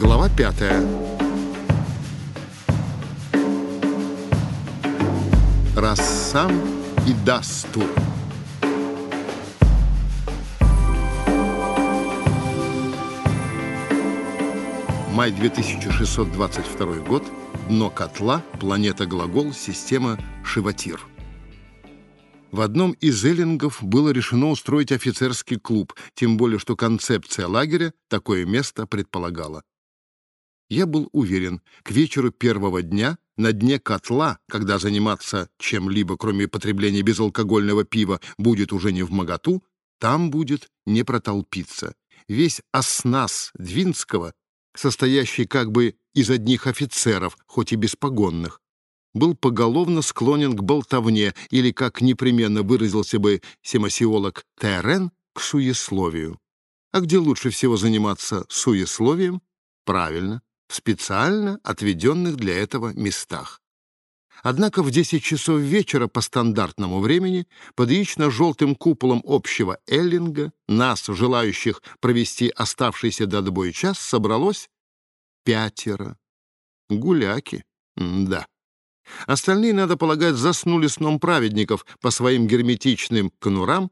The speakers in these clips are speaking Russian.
Глава пятая. Рассам и Дастур. Май 2622 год. Дно котла. Планета Глагол. Система Шиватир. В одном из эллингов было решено устроить офицерский клуб, тем более что концепция лагеря такое место предполагала. Я был уверен, к вечеру первого дня на дне котла, когда заниматься чем-либо, кроме потребления безалкогольного пива, будет уже не в моготу, там будет не протолпиться. Весь оснас Двинского, состоящий как бы из одних офицеров, хоть и беспогонных, был поголовно склонен к болтовне или, как непременно выразился бы семасиолог Терен, к суесловию. А где лучше всего заниматься суесловием? Правильно, в специально отведенных для этого местах. Однако в 10 часов вечера по стандартному времени под яично-желтым куполом общего эллинга нас, желающих провести оставшийся до отбоя час, собралось пятеро. Гуляки, М да. Остальные, надо полагать, заснули сном праведников по своим герметичным конурам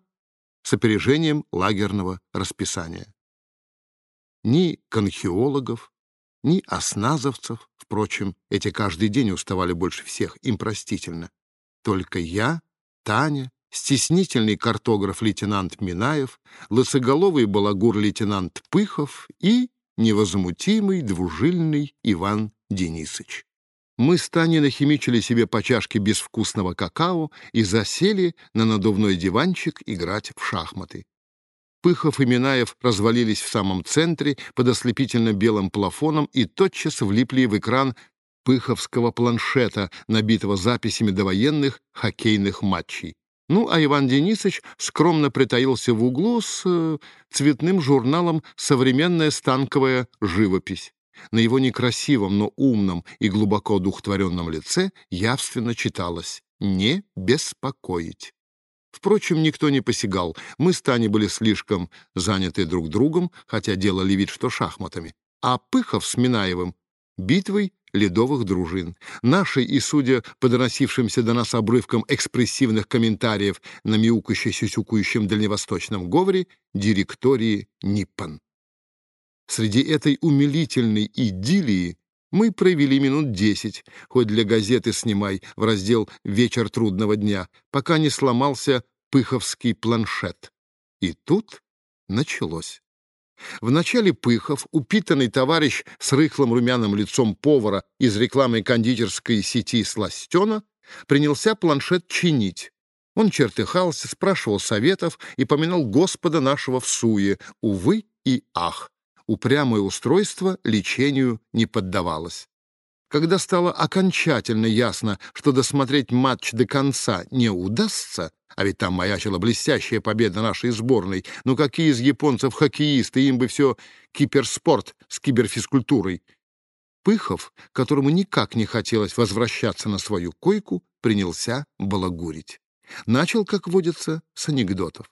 с опережением лагерного расписания. Ни конхиологов, ни осназовцев, впрочем, эти каждый день уставали больше всех, им простительно. Только я, Таня, стеснительный картограф лейтенант Минаев, лысоголовый балагур лейтенант Пыхов и невозмутимый двужильный Иван Денисыч. Мы с Таней нахимичили себе по чашке безвкусного какао и засели на надувной диванчик играть в шахматы. Пыхов и Минаев развалились в самом центре под ослепительно-белым плафоном и тотчас влипли в экран пыховского планшета, набитого записями довоенных хоккейных матчей. Ну, а Иван Денисович скромно притаился в углу с э, цветным журналом «Современная станковая живопись». На его некрасивом, но умном и глубоко одухотворенном лице явственно читалось «Не беспокоить». Впрочем, никто не посягал. Мы с Таней были слишком заняты друг другом, хотя делали вид, что шахматами. А Пыхов с Минаевым — битвой ледовых дружин. Нашей и, судя по доносившимся до нас обрывкам экспрессивных комментариев на мяукаще-сюсюкающем дальневосточном говоре, директории Ниппон. Среди этой умилительной идиллии мы провели минут десять, хоть для газеты снимай, в раздел «Вечер трудного дня», пока не сломался пыховский планшет. И тут началось. Вначале Пыхов, упитанный товарищ с рыхлым румяным лицом повара из рекламной кондитерской сети «Сластена», принялся планшет чинить. Он чертыхался, спрашивал советов и поминал Господа нашего в суе, увы и ах упрямое устройство лечению не поддавалось. Когда стало окончательно ясно, что досмотреть матч до конца не удастся, а ведь там маячила блестящая победа нашей сборной, ну какие из японцев хоккеисты, им бы все киберспорт с киберфизкультурой. Пыхов, которому никак не хотелось возвращаться на свою койку, принялся балагурить. Начал, как водится, с анекдотов.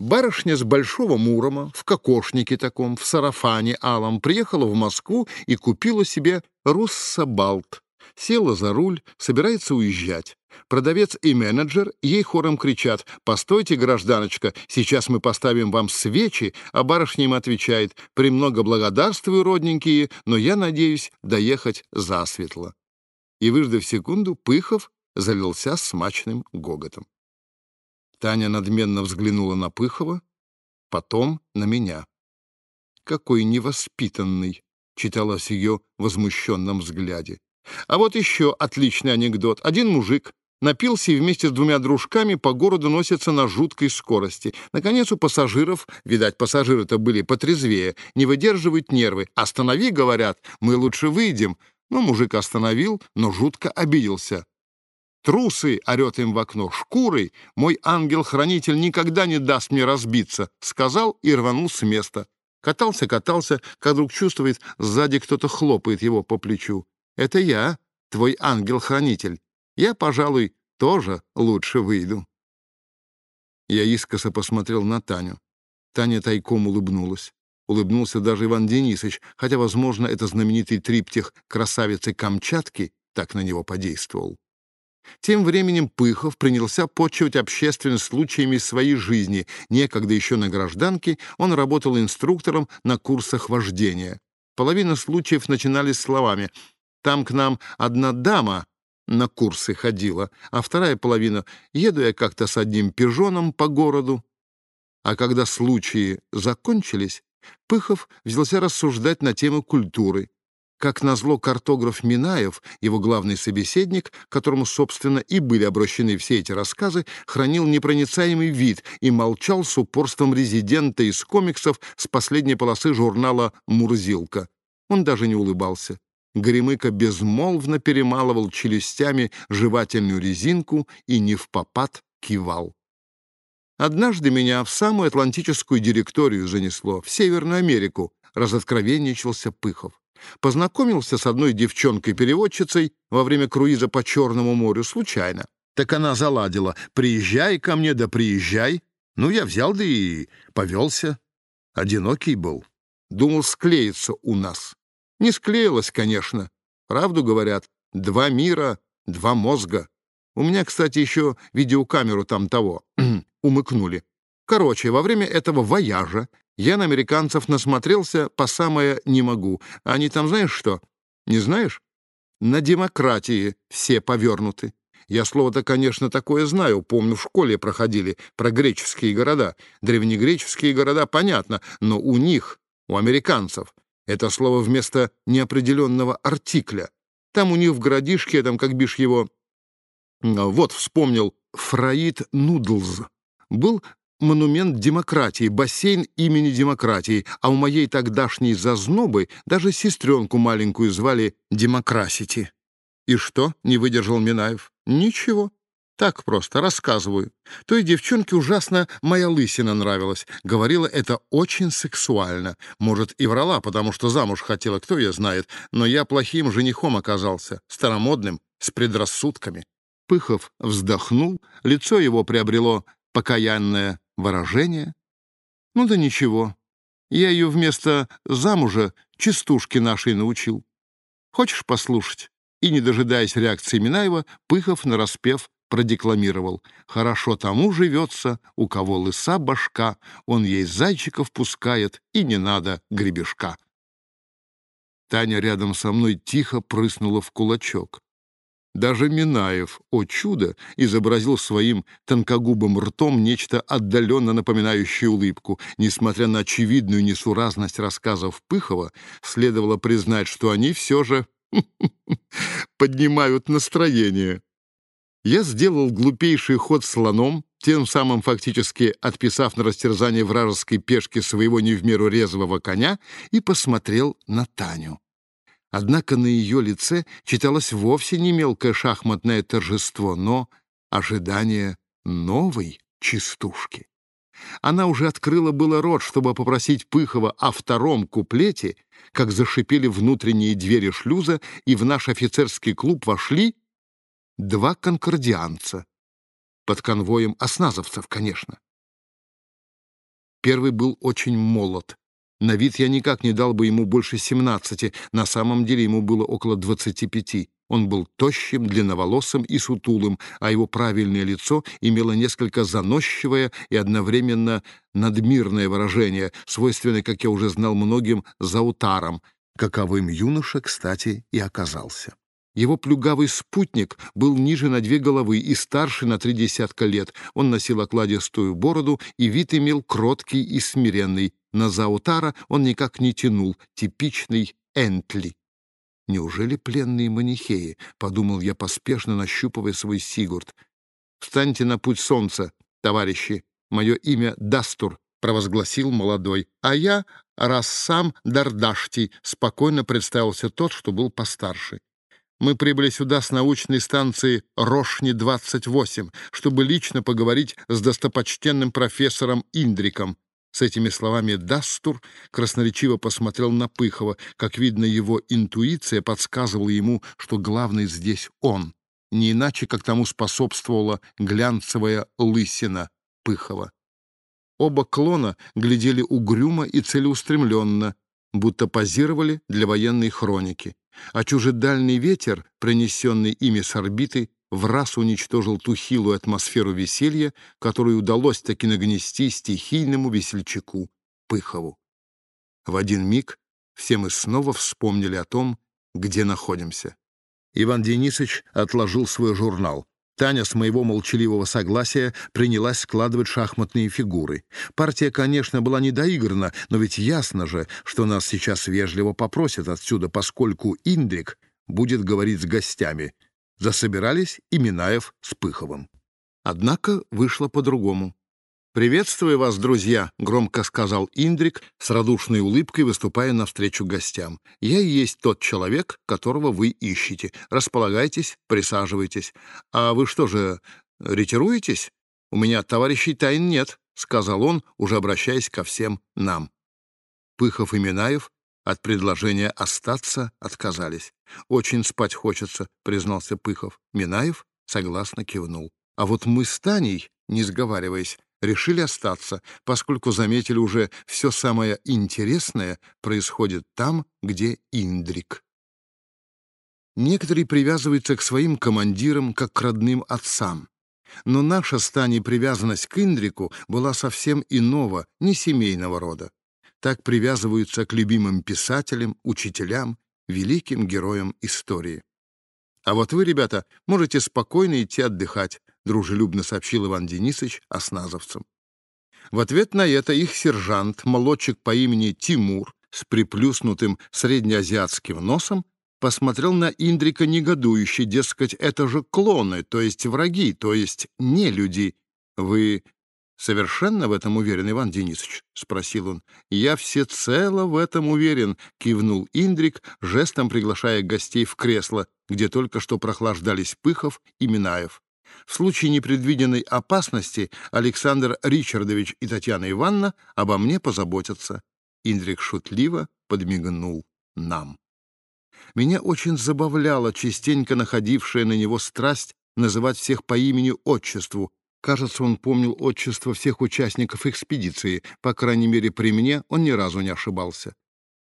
Барышня с Большого Мурома, в кокошнике таком, в сарафане алом, приехала в Москву и купила себе руссобалт. Села за руль, собирается уезжать. Продавец и менеджер ей хором кричат «Постойте, гражданочка, сейчас мы поставим вам свечи», а барышня им отвечает «Премного благодарствую, родненькие, но я надеюсь доехать засветло». И, выждав секунду, Пыхов залился смачным гоготом. Таня надменно взглянула на Пыхова, потом на меня. «Какой невоспитанный!» — читалось в ее возмущенном взгляде. А вот еще отличный анекдот. Один мужик напился и вместе с двумя дружками по городу носится на жуткой скорости. Наконец у пассажиров, видать, пассажиры-то были потрезвее, не выдерживают нервы. «Останови», — говорят, — «мы лучше выйдем». Ну, мужик остановил, но жутко обиделся. Трусы, — орет им в окно, — шкурой мой ангел-хранитель никогда не даст мне разбиться, — сказал и рванул с места. Катался, катался, как вдруг чувствует, сзади кто-то хлопает его по плечу. Это я, твой ангел-хранитель. Я, пожалуй, тоже лучше выйду. Я искоса посмотрел на Таню. Таня тайком улыбнулась. улыбнулся даже Иван Денисович, хотя, возможно, это знаменитый триптих «Красавицы Камчатки» так на него подействовал. Тем временем Пыхов принялся почивать общественность случаями своей жизни. Некогда еще на гражданке он работал инструктором на курсах вождения. Половина случаев начинались словами «Там к нам одна дама на курсы ходила», а вторая половина «Еду я как-то с одним пижоном по городу». А когда случаи закончились, Пыхов взялся рассуждать на тему культуры. Как назло, картограф Минаев, его главный собеседник, которому, собственно, и были обращены все эти рассказы, хранил непроницаемый вид и молчал с упорством резидента из комиксов с последней полосы журнала «Мурзилка». Он даже не улыбался. Гремыка безмолвно перемалывал челюстями жевательную резинку и не в попад кивал. Однажды меня в самую Атлантическую директорию занесло, в Северную Америку, разоткровенничался Пыхов. Познакомился с одной девчонкой-переводчицей во время круиза по Черному морю случайно. Так она заладила «Приезжай ко мне, да приезжай». Ну, я взял, да и повелся. Одинокий был. Думал, склеится у нас. Не склеилось, конечно. Правду говорят, два мира, два мозга. У меня, кстати, еще видеокамеру там того умыкнули. Короче, во время этого вояжа я на американцев насмотрелся по самое не могу. Они там знаешь что? Не знаешь? На демократии все повернуты. Я слово-то, конечно, такое знаю, помню, в школе проходили про греческие города. Древнегреческие города, понятно, но у них, у американцев, это слово вместо неопределенного артикля. Там у них в городишке, там, как бишь его... Вот, вспомнил, Фраид Нудлз. Был монумент демократии, бассейн имени демократии, а у моей тогдашней зазнобы даже сестренку маленькую звали Демокрасити. И что? — не выдержал Минаев. Ничего. Так просто, рассказываю. Той девчонке ужасно моя лысина нравилась. Говорила это очень сексуально. Может, и врала, потому что замуж хотела, кто ее знает. Но я плохим женихом оказался, старомодным, с предрассудками. Пыхов вздохнул, лицо его приобрело покаянное выражение. Ну да ничего, я ее вместо замужа частушки нашей научил. Хочешь послушать? И, не дожидаясь реакции Минаева, Пыхов нараспев продекламировал. «Хорошо тому живется, у кого лыса башка, он ей зайчиков пускает, и не надо гребешка». Таня рядом со мной тихо прыснула в кулачок. Даже Минаев, о чудо, изобразил своим тонкогубым ртом нечто отдаленно напоминающее улыбку. Несмотря на очевидную несуразность рассказов Пыхова, следовало признать, что они все же поднимают настроение. Я сделал глупейший ход слоном, тем самым фактически отписав на растерзание вражеской пешки своего не в меру резвого коня, и посмотрел на Таню. Однако на ее лице читалось вовсе не мелкое шахматное торжество, но ожидание новой частушки. Она уже открыла было рот, чтобы попросить Пыхова о втором куплете, как зашипели внутренние двери шлюза, и в наш офицерский клуб вошли два конкордианца. Под конвоем осназовцев, конечно. Первый был очень молод, на вид я никак не дал бы ему больше семнадцати, на самом деле ему было около двадцати пяти. Он был тощим, длинноволосым и сутулым, а его правильное лицо имело несколько заносчивое и одновременно надмирное выражение, свойственное, как я уже знал многим, заутарам, каковым юноша, кстати, и оказался. Его плюгавый спутник был ниже на две головы и старше на три десятка лет. Он носил окладистую бороду, и вид имел кроткий и смиренный, на Заутара он никак не тянул, типичный Энтли. «Неужели пленные манихеи?» — подумал я поспешно, нащупывая свой Сигурд. «Встаньте на путь солнца, товарищи. Мое имя Дастур», — провозгласил молодой. «А я Рассам Дардашти», — спокойно представился тот, что был постарше. «Мы прибыли сюда с научной станции Рошни-28, чтобы лично поговорить с достопочтенным профессором Индриком. С этими словами Дастур красноречиво посмотрел на Пыхова. Как видно, его интуиция подсказывала ему, что главный здесь он. Не иначе, как тому способствовала глянцевая лысина Пыхова. Оба клона глядели угрюмо и целеустремленно, будто позировали для военной хроники. А чужедальный ветер, принесенный ими с орбиты, в раз уничтожил ту хилую атмосферу веселья, которую удалось таки нагнести стихийному весельчаку Пыхову. В один миг все мы снова вспомнили о том, где находимся. Иван Денисович отложил свой журнал. Таня с моего молчаливого согласия принялась складывать шахматные фигуры. Партия, конечно, была недоиграна, но ведь ясно же, что нас сейчас вежливо попросят отсюда, поскольку Индрик будет говорить с гостями. Засобирались и Минаев с Пыховым. Однако вышло по-другому. «Приветствую вас, друзья», — громко сказал Индрик, с радушной улыбкой выступая навстречу гостям. «Я и есть тот человек, которого вы ищете. Располагайтесь, присаживайтесь. А вы что же, ретируетесь? У меня товарищей тайн нет», — сказал он, уже обращаясь ко всем нам. Пыхов и Минаев от предложения остаться отказались. «Очень спать хочется», — признался Пыхов. Минаев согласно кивнул. А вот мы с Таней, не сговариваясь, решили остаться, поскольку заметили уже все самое интересное происходит там, где Индрик. Некоторые привязываются к своим командирам, как к родным отцам. Но наша стани привязанность к Индрику была совсем иного, не семейного рода. Так привязываются к любимым писателям, учителям, великим героям истории. А вот вы, ребята, можете спокойно идти отдыхать. — дружелюбно сообщил Иван Денисович осназовцам. В ответ на это их сержант, молодчик по имени Тимур, с приплюснутым среднеазиатским носом, посмотрел на Индрика негодующе, дескать, это же клоны, то есть враги, то есть не люди. Вы совершенно в этом уверен, Иван Денисович? — спросил он. — Я всецело в этом уверен, — кивнул Индрик, жестом приглашая гостей в кресло, где только что прохлаждались Пыхов и Минаев. В случае непредвиденной опасности Александр Ричардович и Татьяна Ивановна обо мне позаботятся. Индрик шутливо подмигнул нам. Меня очень забавляла частенько находившая на него страсть называть всех по имени-отчеству. Кажется, он помнил отчество всех участников экспедиции. По крайней мере, при мне он ни разу не ошибался.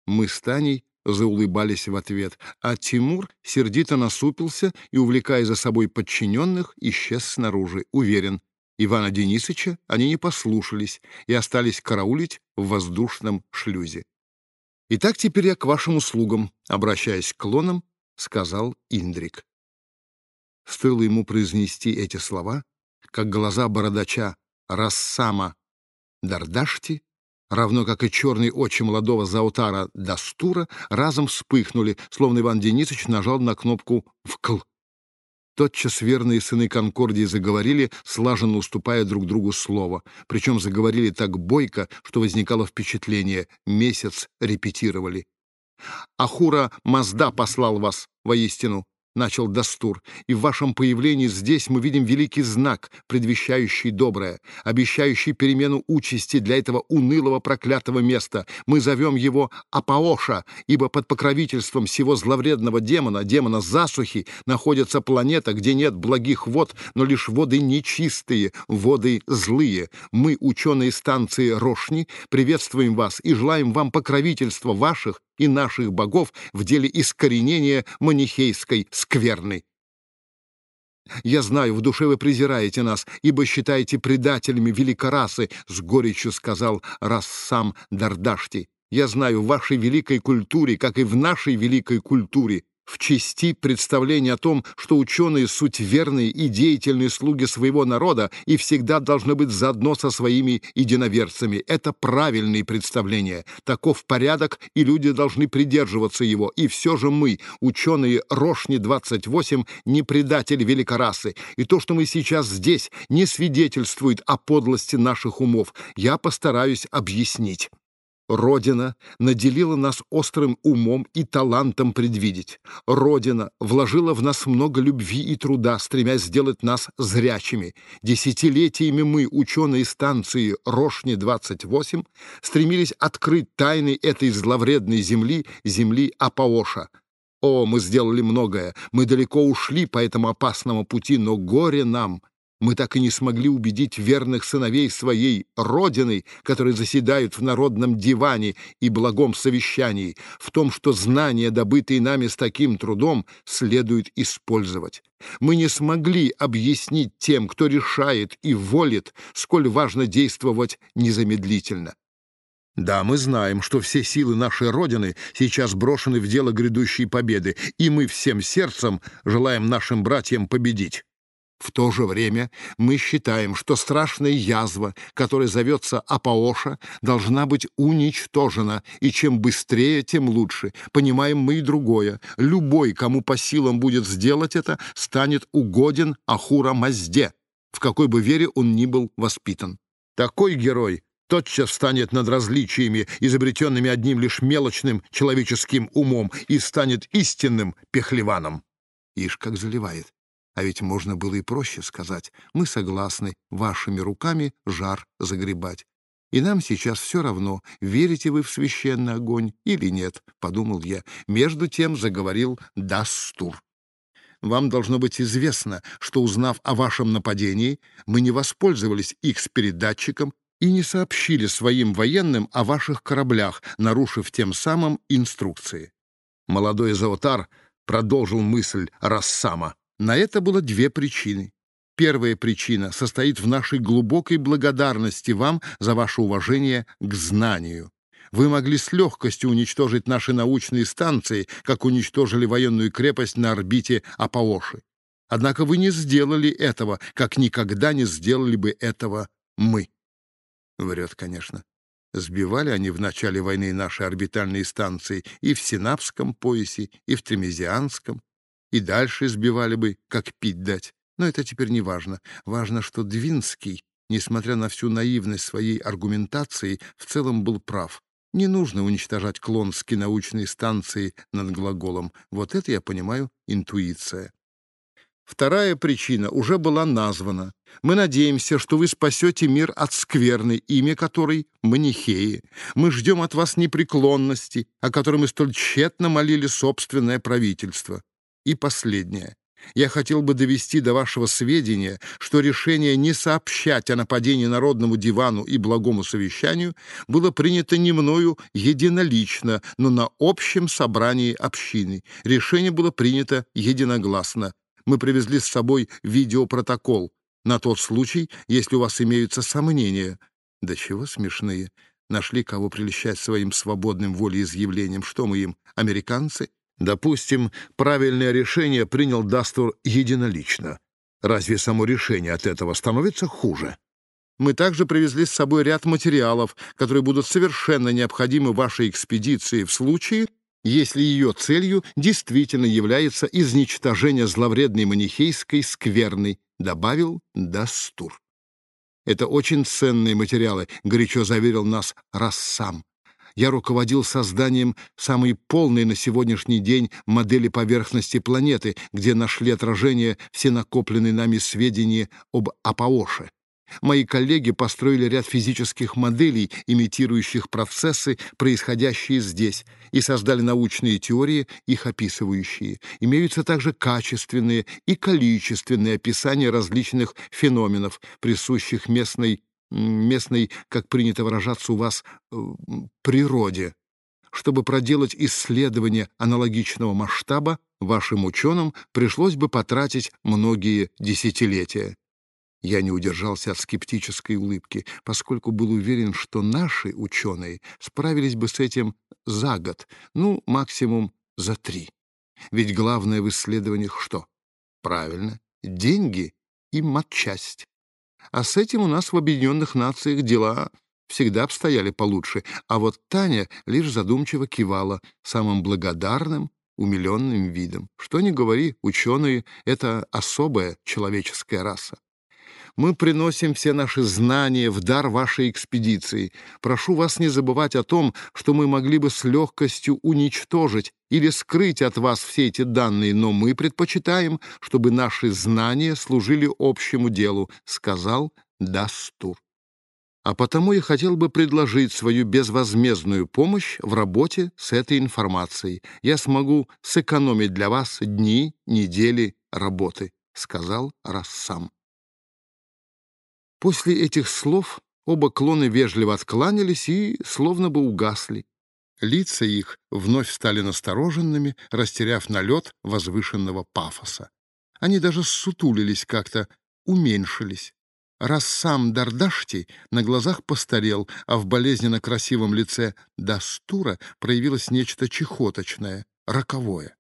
Мы с Таней заулыбались в ответ, а Тимур сердито насупился и, увлекая за собой подчиненных, исчез снаружи. Уверен, Ивана Денисовича они не послушались и остались караулить в воздушном шлюзе. «Итак, теперь я к вашим услугам», — обращаясь к клонам, сказал Индрик. Стоило ему произнести эти слова, как глаза бородача Рассама Дардашти равно как и черные очи молодого Заутара Дастура, разом вспыхнули, словно Иван Денисович нажал на кнопку «вкл». Тотчас верные сыны Конкордии заговорили, слаженно уступая друг другу слово. Причем заговорили так бойко, что возникало впечатление — месяц репетировали. «Ахура Мазда послал вас, воистину начал Дастур, и в вашем появлении здесь мы видим великий знак, предвещающий доброе, обещающий перемену участи для этого унылого проклятого места. Мы зовем его Апаоша, ибо под покровительством всего зловредного демона, демона засухи, находится планета, где нет благих вод, но лишь воды нечистые, воды злые. Мы, ученые станции Рошни, приветствуем вас и желаем вам покровительства ваших и наших богов в деле искоренения манихейской скверны. Я знаю, в душе вы презираете нас, ибо считаете предателями великорасы, — с горечью сказал Рассам Дардашти. Я знаю, в вашей великой культуре, как и в нашей великой культуре, в части представления о том, что ученые — суть верные и деятельные слуги своего народа и всегда должны быть заодно со своими единоверцами. Это правильные представления. Таков порядок, и люди должны придерживаться его. И все же мы, ученые Рошни-28, не предатели великорасы. И то, что мы сейчас здесь, не свидетельствует о подлости наших умов. Я постараюсь объяснить. Родина наделила нас острым умом и талантом предвидеть. Родина вложила в нас много любви и труда, стремясь сделать нас зрячими. Десятилетиями мы, ученые станции Рошни-28, стремились открыть тайны этой зловредной земли, земли Апаоша. О, мы сделали многое, мы далеко ушли по этому опасному пути, но горе нам, Мы так и не смогли убедить верных сыновей своей Родины, которые заседают в народном диване и благом совещании, в том, что знания, добытые нами с таким трудом, следует использовать. Мы не смогли объяснить тем, кто решает и волит, сколь важно действовать незамедлительно. Да, мы знаем, что все силы нашей Родины сейчас брошены в дело грядущей победы, и мы всем сердцем желаем нашим братьям победить. В то же время мы считаем, что страшная язва, которая зовется Апаоша, должна быть уничтожена, и чем быстрее, тем лучше. Понимаем мы и другое. Любой, кому по силам будет сделать это, станет угоден Ахура Мазде, в какой бы вере он ни был воспитан. Такой герой тотчас станет над различиями, изобретенными одним лишь мелочным человеческим умом, и станет истинным пехлеваном. Ишь, как заливает. А ведь можно было и проще сказать. Мы согласны вашими руками жар загребать. И нам сейчас все равно, верите вы в священный огонь или нет, — подумал я. Между тем заговорил Дастур. Вам должно быть известно, что, узнав о вашем нападении, мы не воспользовались X-передатчиком и не сообщили своим военным о ваших кораблях, нарушив тем самым инструкции. Молодой Заотар продолжил мысль Рассама. На это было две причины. Первая причина состоит в нашей глубокой благодарности вам за ваше уважение к знанию. Вы могли с легкостью уничтожить наши научные станции, как уничтожили военную крепость на орбите Апаоши. Однако вы не сделали этого, как никогда не сделали бы этого мы. Врет, конечно. Сбивали они в начале войны наши орбитальные станции и в Синапском поясе, и в Тремезианском, и дальше сбивали бы, как пить дать. Но это теперь не важно. Важно, что Двинский, несмотря на всю наивность своей аргументации, в целом был прав. Не нужно уничтожать клонские научные станции над глаголом. Вот это, я понимаю, интуиция. Вторая причина уже была названа. Мы надеемся, что вы спасете мир от скверны, имя которой — Манихеи. Мы ждем от вас непреклонности, о которой мы столь тщетно молили собственное правительство. И последнее. Я хотел бы довести до вашего сведения, что решение не сообщать о нападении Народному дивану и благому совещанию было принято не мною единолично, но на общем собрании общины. Решение было принято единогласно. Мы привезли с собой видеопротокол на тот случай, если у вас имеются сомнения. Да чего смешные. Нашли кого прельщать своим свободным волеизъявлением. Что мы им, американцы? Допустим, правильное решение принял Дастур единолично. Разве само решение от этого становится хуже? Мы также привезли с собой ряд материалов, которые будут совершенно необходимы вашей экспедиции в случае, если ее целью действительно является изничтожение зловредной манихейской скверны, добавил Дастур. Это очень ценные материалы, горячо заверил нас Рассам я руководил созданием самой полной на сегодняшний день модели поверхности планеты, где нашли отражение все накопленные нами сведения об Апаоше. Мои коллеги построили ряд физических моделей, имитирующих процессы, происходящие здесь, и создали научные теории, их описывающие. Имеются также качественные и количественные описания различных феноменов, присущих местной местной, как принято выражаться у вас, э, природе. Чтобы проделать исследование аналогичного масштаба, вашим ученым пришлось бы потратить многие десятилетия. Я не удержался от скептической улыбки, поскольку был уверен, что наши ученые справились бы с этим за год, ну, максимум за три. Ведь главное в исследованиях что? Правильно, деньги и матчасть. А с этим у нас в Объединенных Нациях дела всегда обстояли получше, а вот Таня лишь задумчиво кивала самым благодарным, умиленным видом. Что ни говори, ученые — это особая человеческая раса. Мы приносим все наши знания в дар вашей экспедиции. Прошу вас не забывать о том, что мы могли бы с легкостью уничтожить или скрыть от вас все эти данные, но мы предпочитаем, чтобы наши знания служили общему делу», — сказал Дастур. А потому я хотел бы предложить свою безвозмездную помощь в работе с этой информацией. Я смогу сэкономить для вас дни, недели работы, — сказал Рассам. После этих слов оба клоны вежливо откланялись и словно бы угасли. Лица их вновь стали настороженными, растеряв налет возвышенного пафоса. Они даже ссутулились как-то, уменьшились. Раз сам Дардашти на глазах постарел, а в болезненно красивом лице Дастура проявилось нечто чехоточное, роковое.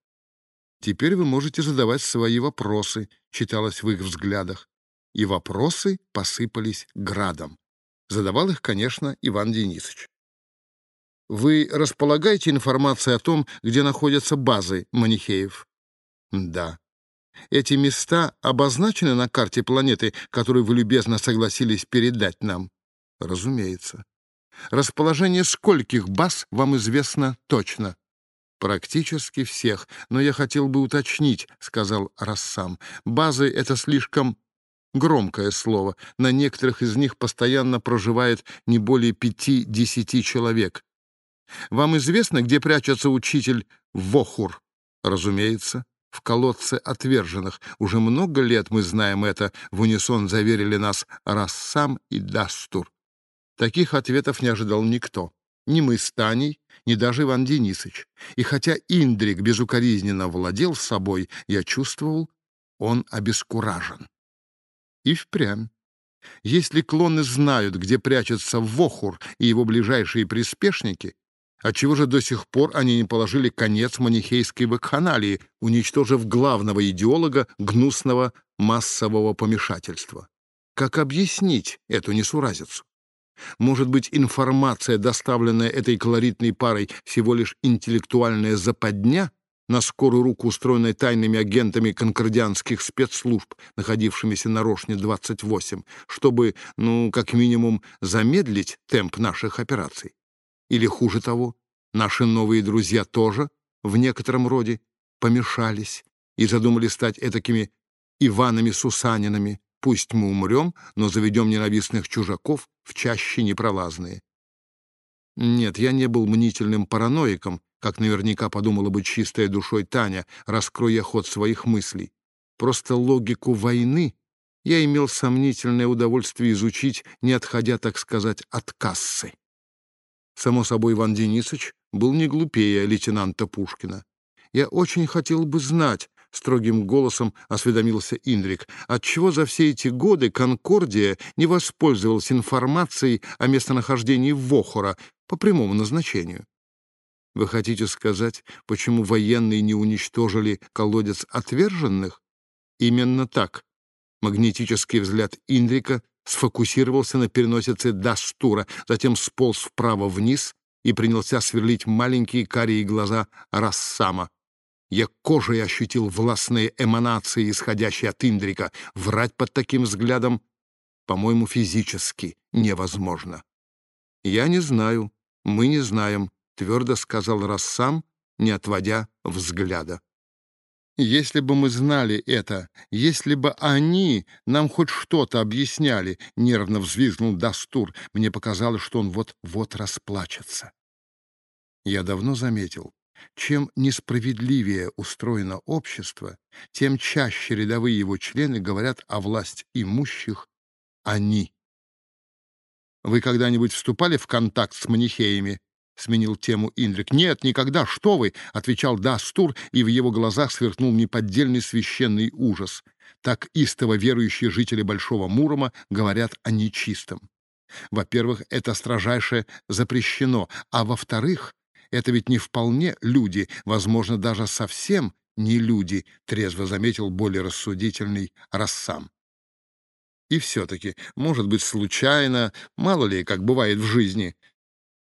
«Теперь вы можете задавать свои вопросы», — читалось в их взглядах. И вопросы посыпались градом. Задавал их, конечно, Иван Денисович. «Вы располагаете информацией о том, где находятся базы Манихеев?» «Да», эти места обозначены на карте планеты, которую вы любезно согласились передать нам? Разумеется. Расположение скольких баз вам известно точно? Практически всех, но я хотел бы уточнить, сказал Рассам. Базы — это слишком громкое слово. На некоторых из них постоянно проживает не более пяти-десяти человек. Вам известно, где прячется учитель Вохур? Разумеется в колодце отверженных. Уже много лет мы знаем это, в унисон заверили нас Рассам и Дастур. Таких ответов не ожидал никто. Ни мы с Таней, ни даже Иван Денисович. И хотя Индрик безукоризненно владел собой, я чувствовал, он обескуражен. И впрямь. Если клоны знают, где прячется Вохур и его ближайшие приспешники, Отчего же до сих пор они не положили конец манихейской вакханалии, уничтожив главного идеолога гнусного массового помешательства? Как объяснить эту несуразицу? Может быть, информация, доставленная этой колоритной парой, всего лишь интеллектуальная западня, на скорую руку устроенная тайными агентами конкордианских спецслужб, находившимися на Рошне-28, чтобы, ну, как минимум, замедлить темп наших операций? Или хуже того, наши новые друзья тоже в некотором роде помешались и задумали стать этакими Иванами Сусанинами. Пусть мы умрем, но заведем ненавистных чужаков в чаще непролазные. Нет, я не был мнительным параноиком, как наверняка подумала бы чистая душой Таня, раскроя ход своих мыслей. Просто логику войны я имел сомнительное удовольствие изучить, не отходя, так сказать, от кассы. Само собой, Иван Денисович был не глупее лейтенанта Пушкина. «Я очень хотел бы знать», — строгим голосом осведомился Индрик, «отчего за все эти годы Конкордия не воспользовалась информацией о местонахождении Вохора по прямому назначению?» «Вы хотите сказать, почему военные не уничтожили колодец отверженных?» «Именно так». Магнетический взгляд Индрика сфокусировался на переносице Дастура, затем сполз вправо-вниз и принялся сверлить маленькие карие глаза Рассама. Я кожей ощутил властные эманации, исходящие от Индрика. Врать под таким взглядом, по-моему, физически невозможно. «Я не знаю, мы не знаем», — твердо сказал Рассам, не отводя взгляда. Если бы мы знали это, если бы они нам хоть что-то объясняли, — нервно взвизгнул Дастур. Мне показалось, что он вот-вот расплачется. Я давно заметил, чем несправедливее устроено общество, тем чаще рядовые его члены говорят о власть имущих «они». Вы когда-нибудь вступали в контакт с манихеями? — сменил тему Индрик. «Нет, никогда, что вы!» — отвечал Дастур, и в его глазах сверкнул неподдельный священный ужас. Так истово верующие жители Большого Мурома говорят о нечистом. Во-первых, это строжайше запрещено, а во-вторых, это ведь не вполне люди, возможно, даже совсем не люди, трезво заметил более рассудительный Рассам. И все-таки, может быть, случайно, мало ли, как бывает в жизни.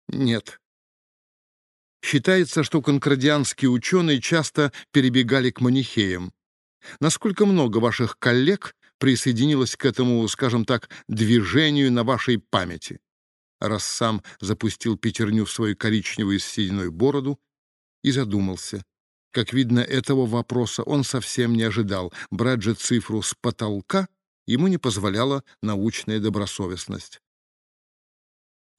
Нет, Считается, что конкордианские ученые часто перебегали к манихеям. Насколько много ваших коллег присоединилось к этому, скажем так, движению на вашей памяти? Рассам запустил пятерню в свою коричневую сединой бороду и задумался. Как видно, этого вопроса он совсем не ожидал. Брать же цифру с потолка ему не позволяла научная добросовестность.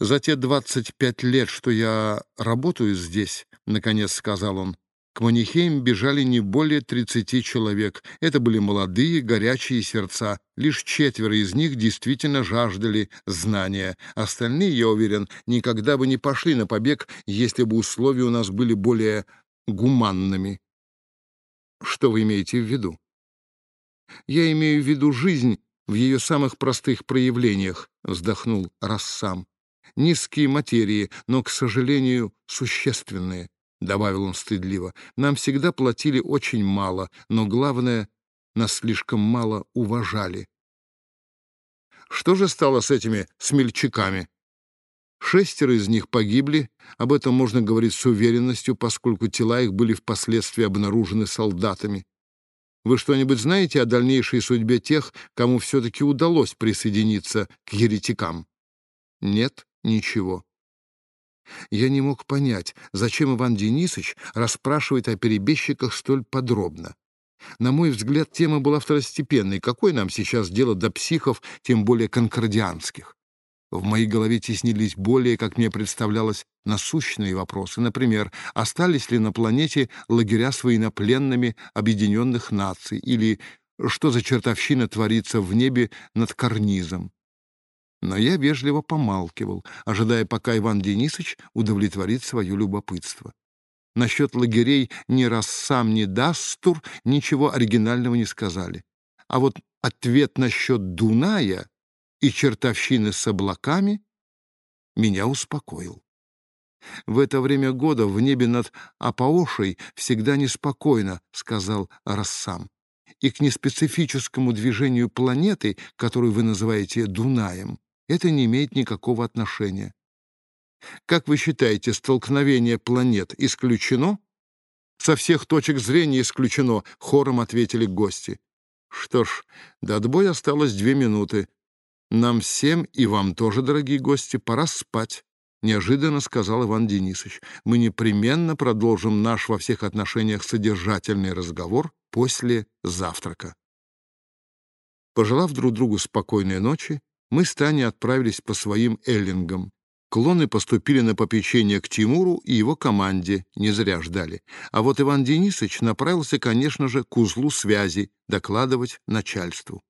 За те двадцать пять лет, что я работаю здесь, — наконец сказал он, — К Манихеям бежали не более 30 человек. Это были молодые, горячие сердца. Лишь четверо из них действительно жаждали знания. Остальные, я уверен, никогда бы не пошли на побег, если бы условия у нас были более гуманными. Что вы имеете в виду? Я имею в виду жизнь в ее самых простых проявлениях, вздохнул Рассам. Низкие материи, но, к сожалению, существенные. — добавил он стыдливо, — «нам всегда платили очень мало, но, главное, нас слишком мало уважали». Что же стало с этими смельчаками? Шестеро из них погибли, об этом можно говорить с уверенностью, поскольку тела их были впоследствии обнаружены солдатами. Вы что-нибудь знаете о дальнейшей судьбе тех, кому все-таки удалось присоединиться к еретикам? Нет, ничего. Я не мог понять, зачем Иван Денисович расспрашивает о перебежчиках столь подробно. На мой взгляд, тема была второстепенной. Какое нам сейчас дело до психов, тем более конкордианских? В моей голове теснились более, как мне представлялось, насущные вопросы. Например, остались ли на планете лагеря с военнопленными объединенных наций? Или что за чертовщина творится в небе над карнизом? Но я вежливо помалкивал, ожидая, пока Иван Денисович удовлетворит свое любопытство. Насчет лагерей ни раз сам, ни Дастур ничего оригинального не сказали. А вот ответ насчет Дуная и чертовщины с облаками меня успокоил. «В это время года в небе над Апаошей всегда неспокойно», — сказал Рассам. «И к неспецифическому движению планеты, которую вы называете Дунаем, это не имеет никакого отношения. Как вы считаете, столкновение планет исключено? Со всех точек зрения исключено, хором ответили гости. Что ж, до отбоя осталось две минуты. Нам всем и вам тоже, дорогие гости, пора спать. Неожиданно сказал Иван Денисович. Мы непременно продолжим наш во всех отношениях содержательный разговор после завтрака. Пожелав друг другу спокойной ночи, мы с Таней отправились по своим эллингам. Клоны поступили на попечение к Тимуру и его команде, не зря ждали. А вот Иван Денисович направился, конечно же, к узлу связи, докладывать начальству.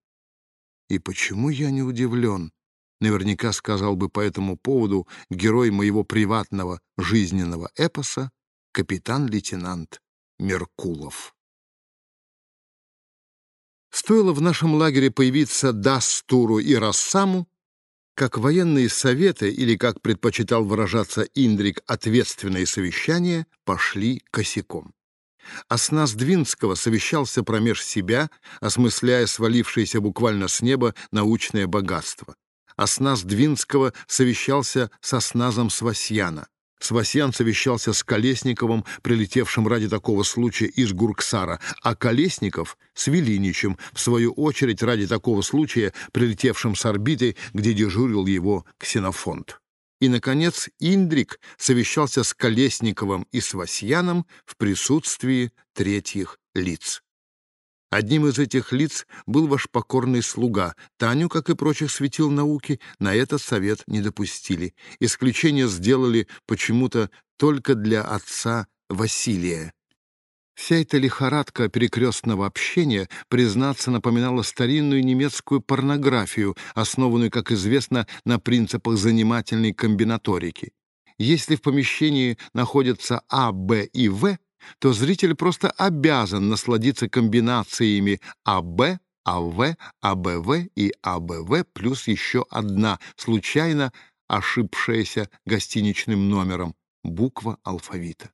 И почему я не удивлен? Наверняка сказал бы по этому поводу герой моего приватного жизненного эпоса, капитан-лейтенант Меркулов. Стоило в нашем лагере появиться Дастуру и Рассаму, как военные советы, или, как предпочитал выражаться Индрик, ответственные совещания, пошли косяком. Оснас Двинского совещался промеж себя, осмысляя свалившееся буквально с неба научное богатство. Оснас Двинского совещался с Осназом Свасьяна. Свасьян совещался с Колесниковым, прилетевшим ради такого случая из Гурксара, а Колесников — с Велиничем, в свою очередь ради такого случая, прилетевшим с орбиты, где дежурил его ксенофонт. И, наконец, Индрик совещался с Колесниковым и Свасьяном в присутствии третьих лиц. Одним из этих лиц был ваш покорный слуга. Таню, как и прочих светил науки, на этот совет не допустили. Исключение сделали почему-то только для отца Василия. Вся эта лихорадка перекрестного общения, признаться, напоминала старинную немецкую порнографию, основанную, как известно, на принципах занимательной комбинаторики. Если в помещении находятся А, Б и В, то зритель просто обязан насладиться комбинациями АБ, АВ, АБВ и АБВ плюс еще одна, случайно ошибшаяся гостиничным номером, буква алфавита.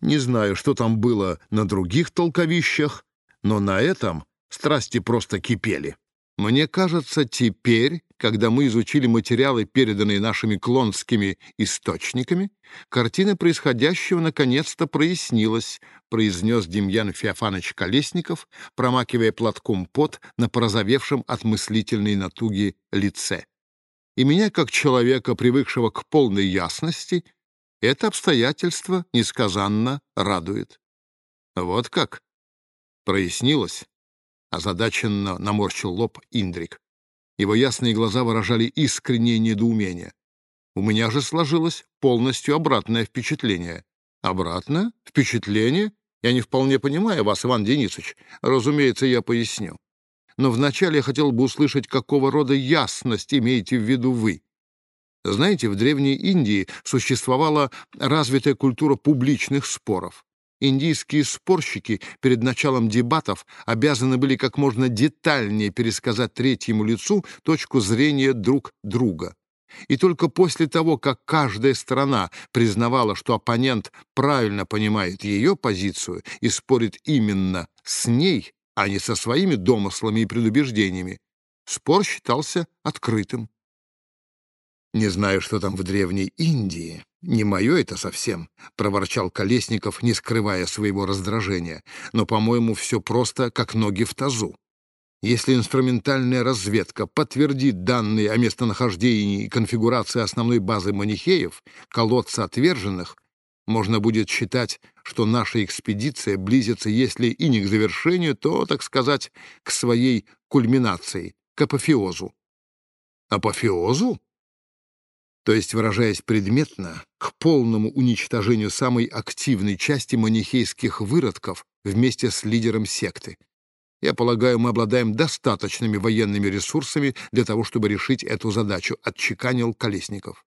Не знаю, что там было на других толковищах, но на этом страсти просто кипели. Мне кажется, теперь, когда мы изучили материалы, переданные нашими клонскими источниками, картина происходящего наконец-то прояснилась, произнес Демьян Феофанович Колесников, промакивая платком пот на порозовевшем от мыслительной натуги лице. И меня, как человека, привыкшего к полной ясности, это обстоятельство несказанно радует. Вот как? Прояснилось? Озадаченно наморщил лоб Индрик. Его ясные глаза выражали искреннее недоумение. У меня же сложилось полностью обратное впечатление. Обратное? Впечатление? Я не вполне понимаю вас, Иван Денисович. Разумеется, я поясню. Но вначале я хотел бы услышать, какого рода ясность имеете в виду вы. Знаете, в Древней Индии существовала развитая культура публичных споров. Индийские спорщики перед началом дебатов обязаны были как можно детальнее пересказать третьему лицу точку зрения друг друга. И только после того, как каждая сторона признавала, что оппонент правильно понимает ее позицию и спорит именно с ней, а не со своими домыслами и предубеждениями, спор считался открытым. Не знаю, что там в Древней Индии, «Не мое это совсем», — проворчал Колесников, не скрывая своего раздражения. «Но, по-моему, все просто, как ноги в тазу. Если инструментальная разведка подтвердит данные о местонахождении и конфигурации основной базы манихеев, колодца отверженных, можно будет считать, что наша экспедиция близится, если и не к завершению, то, так сказать, к своей кульминации, к апофеозу». «Апофеозу?» То есть, выражаясь предметно, к полному уничтожению самой активной части манихейских выродков вместе с лидером секты. Я полагаю, мы обладаем достаточными военными ресурсами для того, чтобы решить эту задачу, отчеканил Колесников.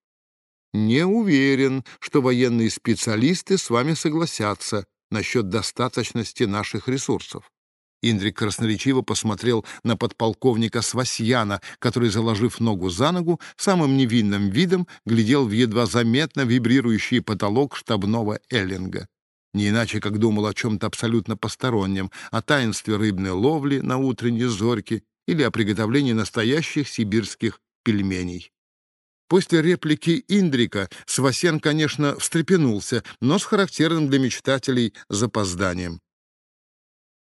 Не уверен, что военные специалисты с вами согласятся насчет достаточности наших ресурсов. Индрик красноречиво посмотрел на подполковника Свасьяна, который, заложив ногу за ногу, самым невинным видом глядел в едва заметно вибрирующий потолок штабного Эллинга. Не иначе, как думал о чем-то абсолютно постороннем, о таинстве рыбной ловли на утренней зорьке или о приготовлении настоящих сибирских пельменей. После реплики Индрика Свасен, конечно, встрепенулся, но с характерным для мечтателей запозданием.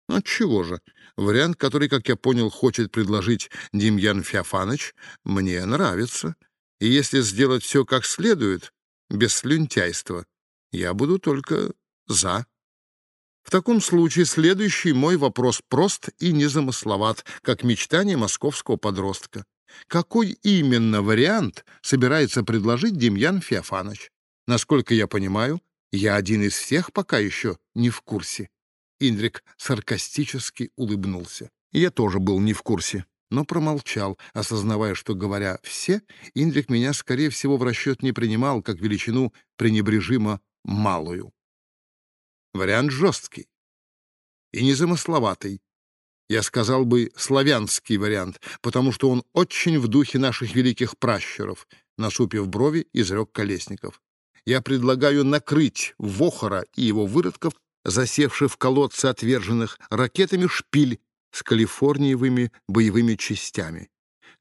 Отчего же? Вариант, который, как я понял, хочет предложить Демьян Феофанович, мне нравится. И если сделать все как следует, без слюнтяйства, я буду только «за». В таком случае следующий мой вопрос прост и незамысловат, как мечтание московского подростка. Какой именно вариант собирается предложить Демьян Феофанович? Насколько я понимаю, я один из всех пока еще не в курсе. Индрик саркастически улыбнулся. Я тоже был не в курсе, но промолчал, осознавая, что, говоря «все», Индрик меня, скорее всего, в расчет не принимал, как величину пренебрежимо малую. Вариант жесткий и незамысловатый. Я сказал бы славянский вариант, потому что он очень в духе наших великих пращуров, насупив брови, изрек Колесников. Я предлагаю накрыть Вохора и его выродков засевший в колодце отверженных, ракетами «Шпиль» с калифорниевыми боевыми частями.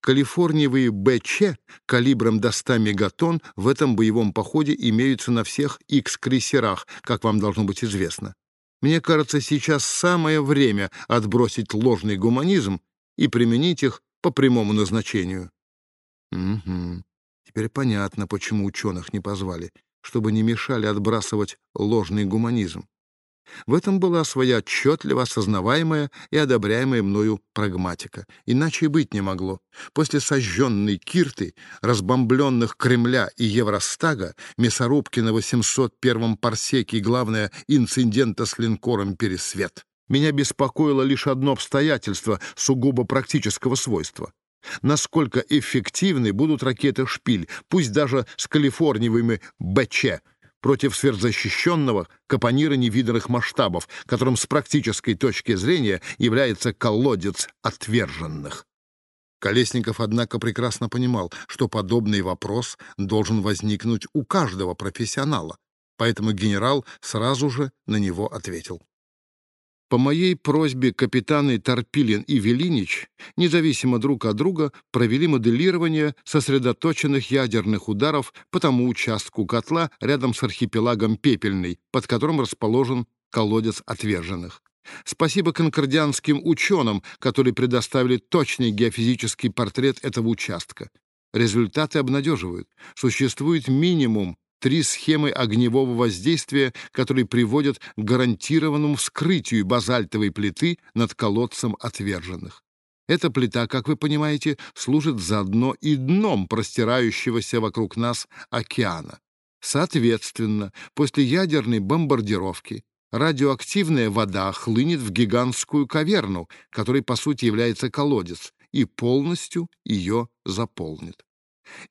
Калифорниевые БЧ калибром до 100 мегатонн в этом боевом походе имеются на всех X-крейсерах, как вам должно быть известно. Мне кажется, сейчас самое время отбросить ложный гуманизм и применить их по прямому назначению. Угу. Теперь понятно, почему ученых не позвали, чтобы не мешали отбрасывать ложный гуманизм. В этом была своя отчетливо осознаваемая и одобряемая мною прагматика. Иначе и быть не могло. После сожженной Кирты, разбомбленных Кремля и Евростага, мясорубки на 801-м парсеке и, главное, инцидента с линкором «Пересвет». Меня беспокоило лишь одно обстоятельство сугубо практического свойства. Насколько эффективны будут ракеты «Шпиль», пусть даже с калифорниевыми БЧ — против сверхзащищенного капонира невиданных масштабов, которым с практической точки зрения является колодец отверженных. Колесников, однако, прекрасно понимал, что подобный вопрос должен возникнуть у каждого профессионала, поэтому генерал сразу же на него ответил. По моей просьбе капитаны Торпилин и Велинич, независимо друг от друга, провели моделирование сосредоточенных ядерных ударов по тому участку котла рядом с архипелагом Пепельный, под которым расположен колодец отверженных. Спасибо конкордианским ученым, которые предоставили точный геофизический портрет этого участка. Результаты обнадеживают. Существует минимум три схемы огневого воздействия, которые приводят к гарантированному вскрытию базальтовой плиты над колодцем отверженных. Эта плита, как вы понимаете, служит заодно и дном простирающегося вокруг нас океана. Соответственно, после ядерной бомбардировки радиоактивная вода хлынет в гигантскую каверну, которой, по сути, является колодец, и полностью ее заполнит.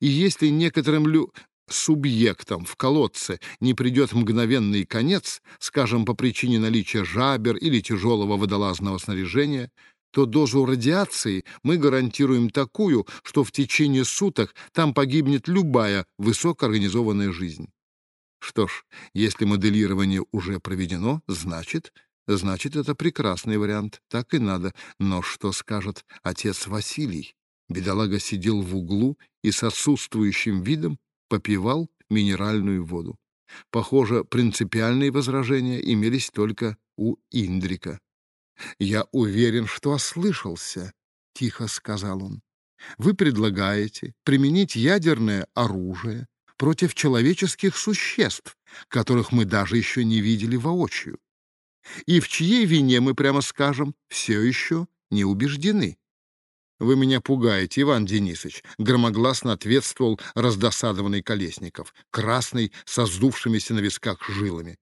И если некоторым лю субъектам в колодце не придет мгновенный конец, скажем, по причине наличия жабер или тяжелого водолазного снаряжения, то дозу радиации мы гарантируем такую, что в течение суток там погибнет любая высокоорганизованная жизнь. Что ж, если моделирование уже проведено, значит, значит, это прекрасный вариант. Так и надо. Но что скажет отец Василий? Бедолага сидел в углу и с отсутствующим видом попивал минеральную воду. Похоже, принципиальные возражения имелись только у Индрика. «Я уверен, что ослышался», — тихо сказал он. «Вы предлагаете применить ядерное оружие против человеческих существ, которых мы даже еще не видели воочию. И в чьей вине мы, прямо скажем, все еще не убеждены. «Вы меня пугаете, Иван Денисович», — громогласно ответствовал раздосадованный Колесников, красный, со сдувшимися на висках жилами.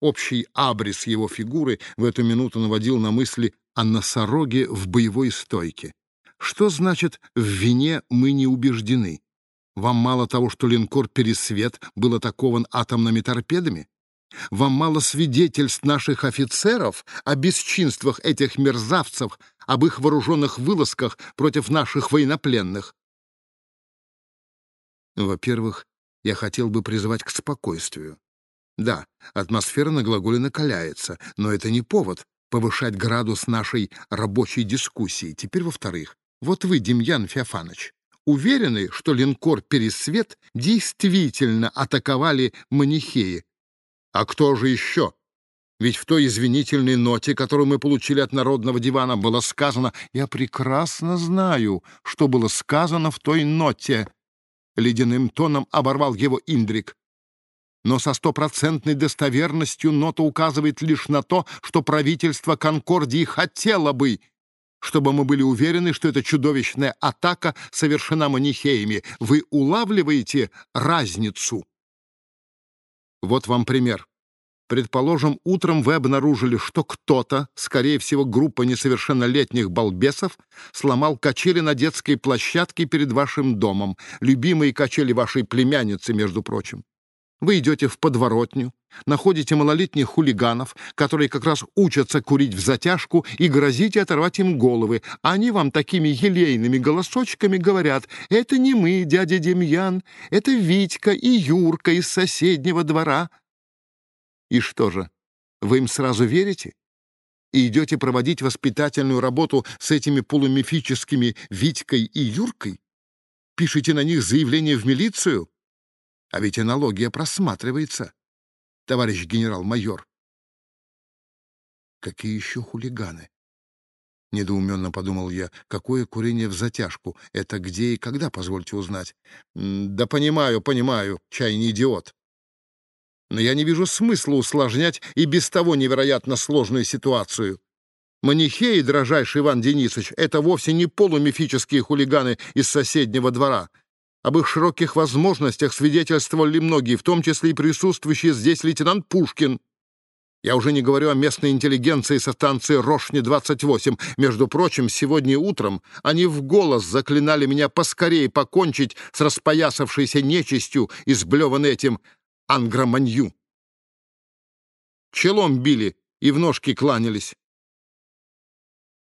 Общий абрис его фигуры в эту минуту наводил на мысли о носороге в боевой стойке. Что значит «в вине мы не убеждены»? Вам мало того, что линкор «Пересвет» был атакован атомными торпедами? Вам мало свидетельств наших офицеров о бесчинствах этих мерзавцев, об их вооруженных вылазках против наших военнопленных? Во-первых, я хотел бы призывать к спокойствию. Да, атмосфера на глаголе накаляется, но это не повод повышать градус нашей рабочей дискуссии. Теперь, во-вторых, вот вы, Демьян Феофанович, уверены, что линкор «Пересвет» действительно атаковали манихеи. А кто же еще? Ведь в той извинительной ноте, которую мы получили от народного дивана, было сказано «Я прекрасно знаю, что было сказано в той ноте». Ледяным тоном оборвал его Индрик. Но со стопроцентной достоверностью нота указывает лишь на то, что правительство Конкордии хотело бы, чтобы мы были уверены, что эта чудовищная атака совершена манихеями. Вы улавливаете разницу? Вот вам пример. Предположим, утром вы обнаружили, что кто-то, скорее всего, группа несовершеннолетних балбесов, сломал качели на детской площадке перед вашим домом, любимые качели вашей племянницы, между прочим. Вы идете в подворотню, находите малолетних хулиганов, которые как раз учатся курить в затяжку, и грозите оторвать им головы. Они вам такими елейными голосочками говорят, «Это не мы, дядя Демьян, это Витька и Юрка из соседнего двора». И что же, вы им сразу верите? И идете проводить воспитательную работу с этими полумифическими Витькой и Юркой? Пишите на них заявление в милицию? А ведь аналогия просматривается, товарищ генерал-майор. Какие еще хулиганы? Недоуменно подумал я. Какое курение в затяжку? Это где и когда, позвольте узнать? Да понимаю, понимаю, чай не идиот. Но я не вижу смысла усложнять и без того невероятно сложную ситуацию. Манихеи, дрожайший Иван Денисович, это вовсе не полумифические хулиганы из соседнего двора. Об их широких возможностях свидетельствовали многие, в том числе и присутствующий здесь лейтенант Пушкин. Я уже не говорю о местной интеллигенции со станции Рошни-28. Между прочим, сегодня утром они в голос заклинали меня поскорее покончить с распоясавшейся нечистью, изблеванной этим ангроманью. Челом били и в ножки кланялись.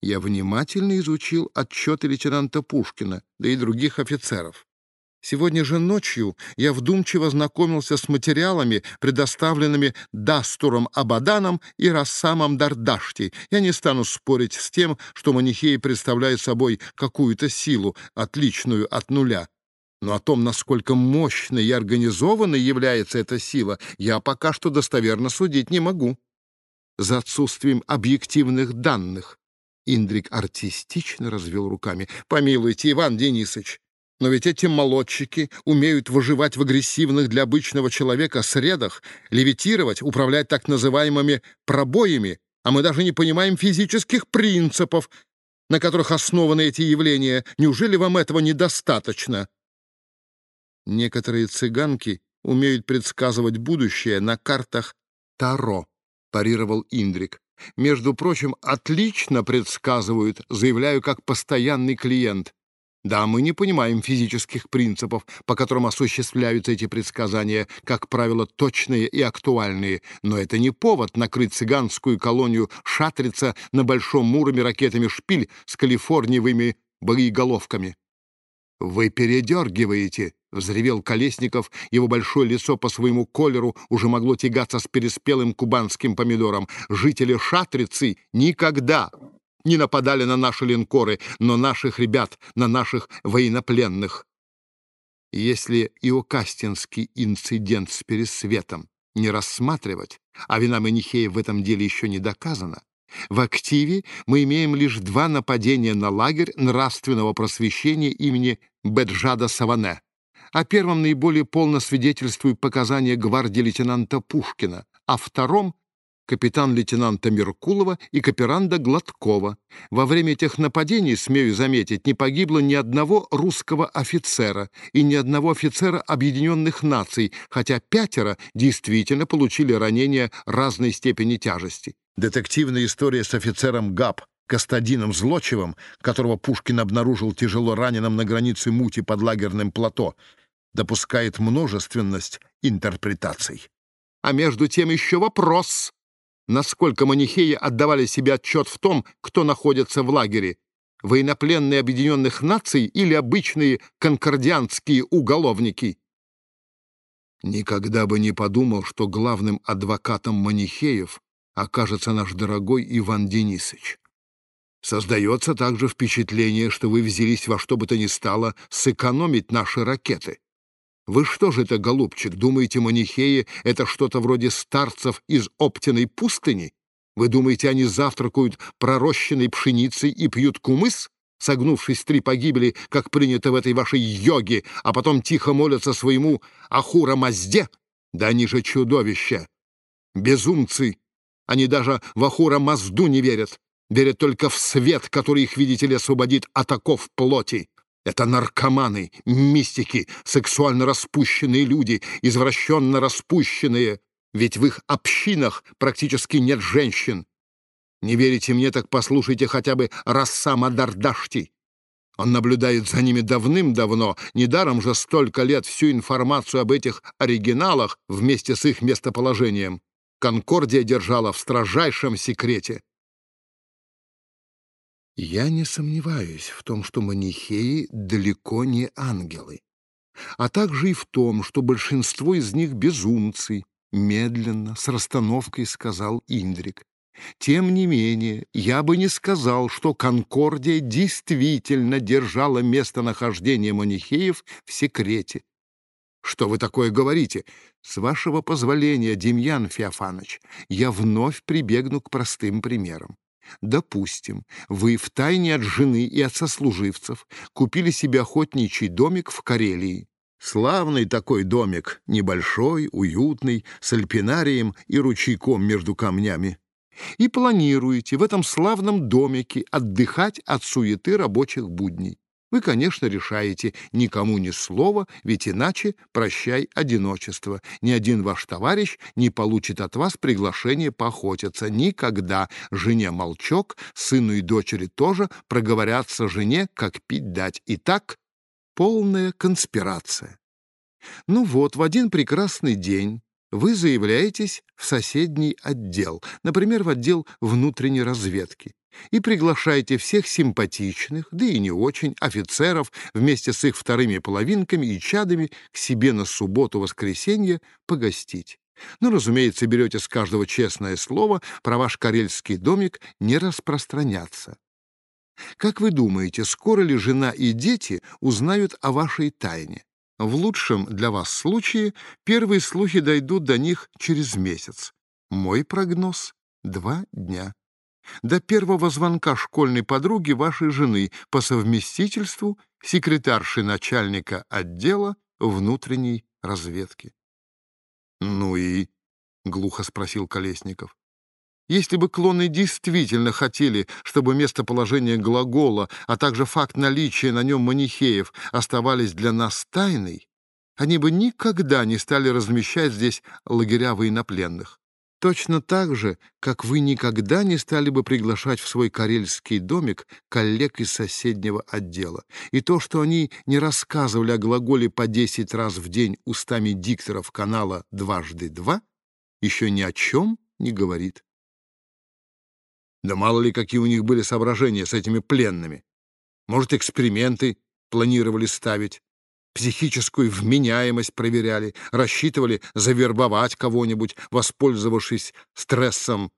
Я внимательно изучил отчеты лейтенанта Пушкина, да и других офицеров. Сегодня же ночью я вдумчиво знакомился с материалами, предоставленными Дастуром Абаданом и Рассамом Дардашти. Я не стану спорить с тем, что манихеи представляют собой какую-то силу, отличную от нуля. Но о том, насколько мощной и организованной является эта сила, я пока что достоверно судить не могу. За отсутствием объективных данных. Индрик артистично развел руками. «Помилуйте, Иван Денисович, но ведь эти молодчики умеют выживать в агрессивных для обычного человека средах, левитировать, управлять так называемыми пробоями, а мы даже не понимаем физических принципов, на которых основаны эти явления. Неужели вам этого недостаточно? Некоторые цыганки умеют предсказывать будущее на картах Таро. — парировал Индрик. «Между прочим, отлично предсказывают, заявляю как постоянный клиент. Да, мы не понимаем физических принципов, по которым осуществляются эти предсказания, как правило, точные и актуальные, но это не повод накрыть цыганскую колонию Шатрица на Большом Муроме ракетами «Шпиль» с калифорниевыми боеголовками. «Вы передергиваете!» — взревел Колесников. Его большое лицо по своему колеру уже могло тягаться с переспелым кубанским помидором. «Жители Шатрицы никогда не нападали на наши линкоры, но наших ребят, на наших военнопленных. Если Иокастинский инцидент с Пересветом не рассматривать, а вина Манихея в этом деле еще не доказана, в активе мы имеем лишь два нападения на лагерь нравственного просвещения имени Беджада Саване. О первом наиболее полно свидетельствуют показания гвардии лейтенанта Пушкина, о втором капитан-лейтенанта Меркулова и каперанда Гладкова. Во время этих нападений, смею заметить, не погибло ни одного русского офицера и ни одного офицера Объединенных Наций, хотя пятеро действительно получили ранения разной степени тяжести. Детективная история с офицером ГАП Кастадином Злочевым, которого Пушкин обнаружил тяжело раненым на границе Мути под лагерным плато, допускает множественность интерпретаций. А между тем еще вопрос, насколько манихеи отдавали себе отчет в том, кто находится в лагере, военнопленные объединенных наций или обычные конкордианские уголовники. Никогда бы не подумал, что главным адвокатом манихеев окажется наш дорогой Иван Денисович. Создается также впечатление, что вы взялись во что бы то ни стало сэкономить наши ракеты. Вы что же это, голубчик, думаете, манихеи — это что-то вроде старцев из Оптиной пустыни? Вы думаете, они завтракают пророщенной пшеницей и пьют кумыс, согнувшись три погибели, как принято в этой вашей йоге, а потом тихо молятся своему Ахура-Мазде? Да они же чудовища! Безумцы! Они даже в Ахура-Мазду не верят. Верят только в свет, который их, видите ли, освободит от оков плоти. Это наркоманы, мистики, сексуально распущенные люди, извращенно распущенные, ведь в их общинах практически нет женщин. Не верите мне, так послушайте хотя бы Рассама Дардашти. Он наблюдает за ними давным-давно, недаром же столько лет всю информацию об этих оригиналах вместе с их местоположением. Конкордия держала в строжайшем секрете. Я не сомневаюсь в том, что манихеи далеко не ангелы, а также и в том, что большинство из них безумцы, медленно, с расстановкой сказал Индрик. Тем не менее, я бы не сказал, что Конкордия действительно держала местонахождение манихеев в секрете. Что вы такое говорите? С вашего позволения, Демьян Феофанович, я вновь прибегну к простым примерам. Допустим, вы втайне от жены и от сослуживцев купили себе охотничий домик в Карелии. Славный такой домик, небольшой, уютный, с альпинарием и ручейком между камнями. И планируете в этом славном домике отдыхать от суеты рабочих будней. Вы, конечно, решаете никому ни слова, ведь иначе прощай одиночество. Ни один ваш товарищ не получит от вас приглашение поохотиться. Никогда. Жене молчок, сыну и дочери тоже проговорятся жене, как пить дать. И так полная конспирация. Ну вот, в один прекрасный день вы заявляетесь в соседний отдел, например, в отдел внутренней разведки и приглашайте всех симпатичных, да и не очень, офицеров вместе с их вторыми половинками и чадами к себе на субботу-воскресенье погостить. Ну, разумеется, берете с каждого честное слово про ваш карельский домик не распространяться. Как вы думаете, скоро ли жена и дети узнают о вашей тайне? В лучшем для вас случае первые слухи дойдут до них через месяц. Мой прогноз — два дня до первого звонка школьной подруги вашей жены по совместительству секретарши начальника отдела внутренней разведки. «Ну и?» — глухо спросил Колесников. Если бы клоны действительно хотели, чтобы местоположение глагола, а также факт наличия на нем манихеев оставались для нас тайной, они бы никогда не стали размещать здесь лагеря военнопленных. Точно так же, как вы никогда не стали бы приглашать в свой карельский домик коллег из соседнего отдела. И то, что они не рассказывали о глаголе по десять раз в день устами дикторов канала «Дважды два», еще ни о чем не говорит. Да мало ли, какие у них были соображения с этими пленными. Может, эксперименты планировали ставить психическую вменяемость проверяли, рассчитывали завербовать кого-нибудь, воспользовавшись стрессом,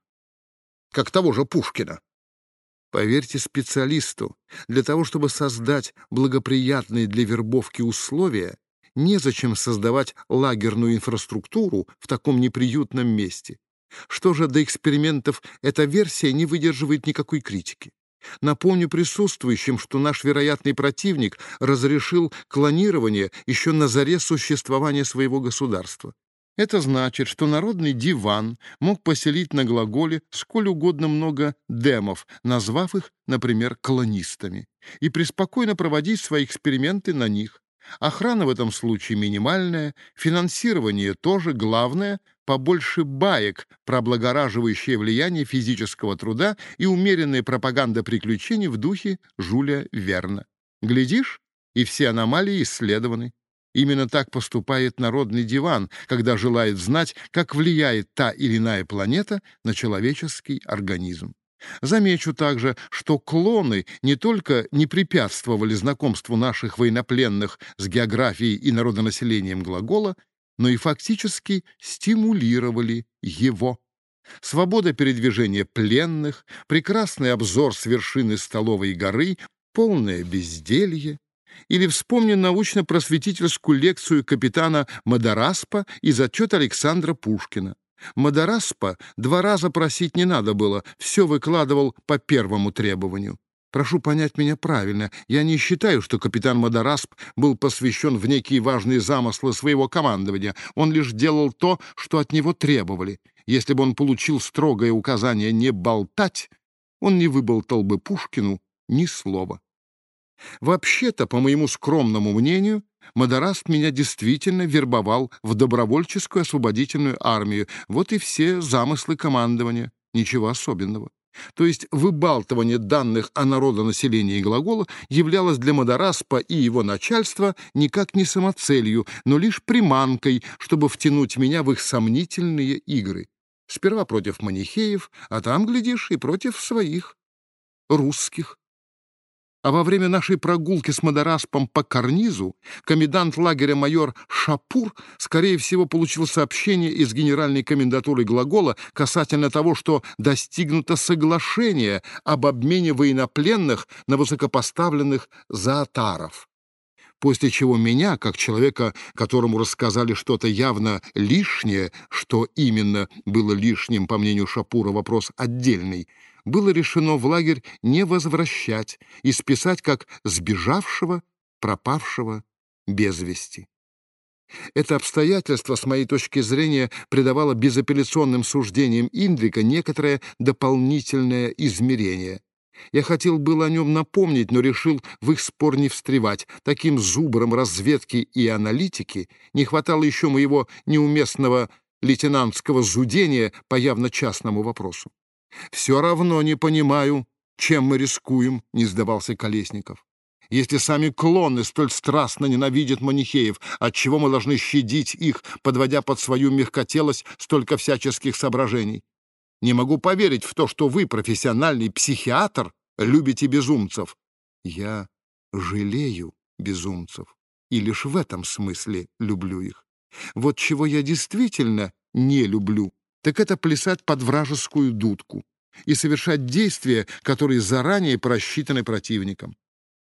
как того же Пушкина. Поверьте специалисту, для того, чтобы создать благоприятные для вербовки условия, незачем создавать лагерную инфраструктуру в таком неприютном месте. Что же до экспериментов, эта версия не выдерживает никакой критики. Напомню присутствующим, что наш вероятный противник разрешил клонирование еще на заре существования своего государства. Это значит, что народный диван мог поселить на глаголе сколь угодно много демов, назвав их, например, колонистами, и преспокойно проводить свои эксперименты на них. Охрана в этом случае минимальная, финансирование тоже главное, побольше баек про облагораживающее влияние физического труда и умеренная пропаганда приключений в духе Жюля Верна. Глядишь, и все аномалии исследованы. Именно так поступает народный диван, когда желает знать, как влияет та или иная планета на человеческий организм. Замечу также, что клоны не только не препятствовали знакомству наших военнопленных с географией и народонаселением глагола, но и фактически стимулировали его. Свобода передвижения пленных, прекрасный обзор с вершины столовой горы, полное безделье. Или вспомним научно-просветительскую лекцию капитана Мадараспа из отчета Александра Пушкина. Мадараспа два раза просить не надо было, все выкладывал по первому требованию. Прошу понять меня правильно. Я не считаю, что капитан Мадарасп был посвящен в некие важные замыслы своего командования. Он лишь делал то, что от него требовали. Если бы он получил строгое указание не болтать, он не выболтал бы Пушкину ни слова. Вообще-то, по моему скромному мнению, Мадараст меня действительно вербовал в добровольческую освободительную армию. Вот и все замыслы командования. Ничего особенного. То есть выбалтывание данных о народонаселении глагола являлось для Мадараспа и его начальства никак не самоцелью, но лишь приманкой, чтобы втянуть меня в их сомнительные игры. Сперва против манихеев, а там, глядишь, и против своих, русских. А во время нашей прогулки с Мадараспом по карнизу комендант лагеря майор Шапур, скорее всего, получил сообщение из генеральной комендатуры глагола касательно того, что достигнуто соглашение об обмене военнопленных на высокопоставленных заатаров. После чего меня, как человека, которому рассказали что-то явно лишнее, что именно было лишним, по мнению Шапура, вопрос отдельный, было решено в лагерь не возвращать и списать как сбежавшего, пропавшего без вести. Это обстоятельство, с моей точки зрения, придавало безапелляционным суждениям Индрика некоторое дополнительное измерение. Я хотел было о нем напомнить, но решил в их спор не встревать. Таким зубром разведки и аналитики не хватало еще моего неуместного лейтенантского зудения по явно частному вопросу. «Все равно не понимаю, чем мы рискуем», — не сдавался Колесников. «Если сами клоны столь страстно ненавидят манихеев, отчего мы должны щадить их, подводя под свою мягкотелость столько всяческих соображений? Не могу поверить в то, что вы, профессиональный психиатр, любите безумцев. Я жалею безумцев, и лишь в этом смысле люблю их. Вот чего я действительно не люблю, так это плясать под вражескую дудку и совершать действия, которые заранее просчитаны противником.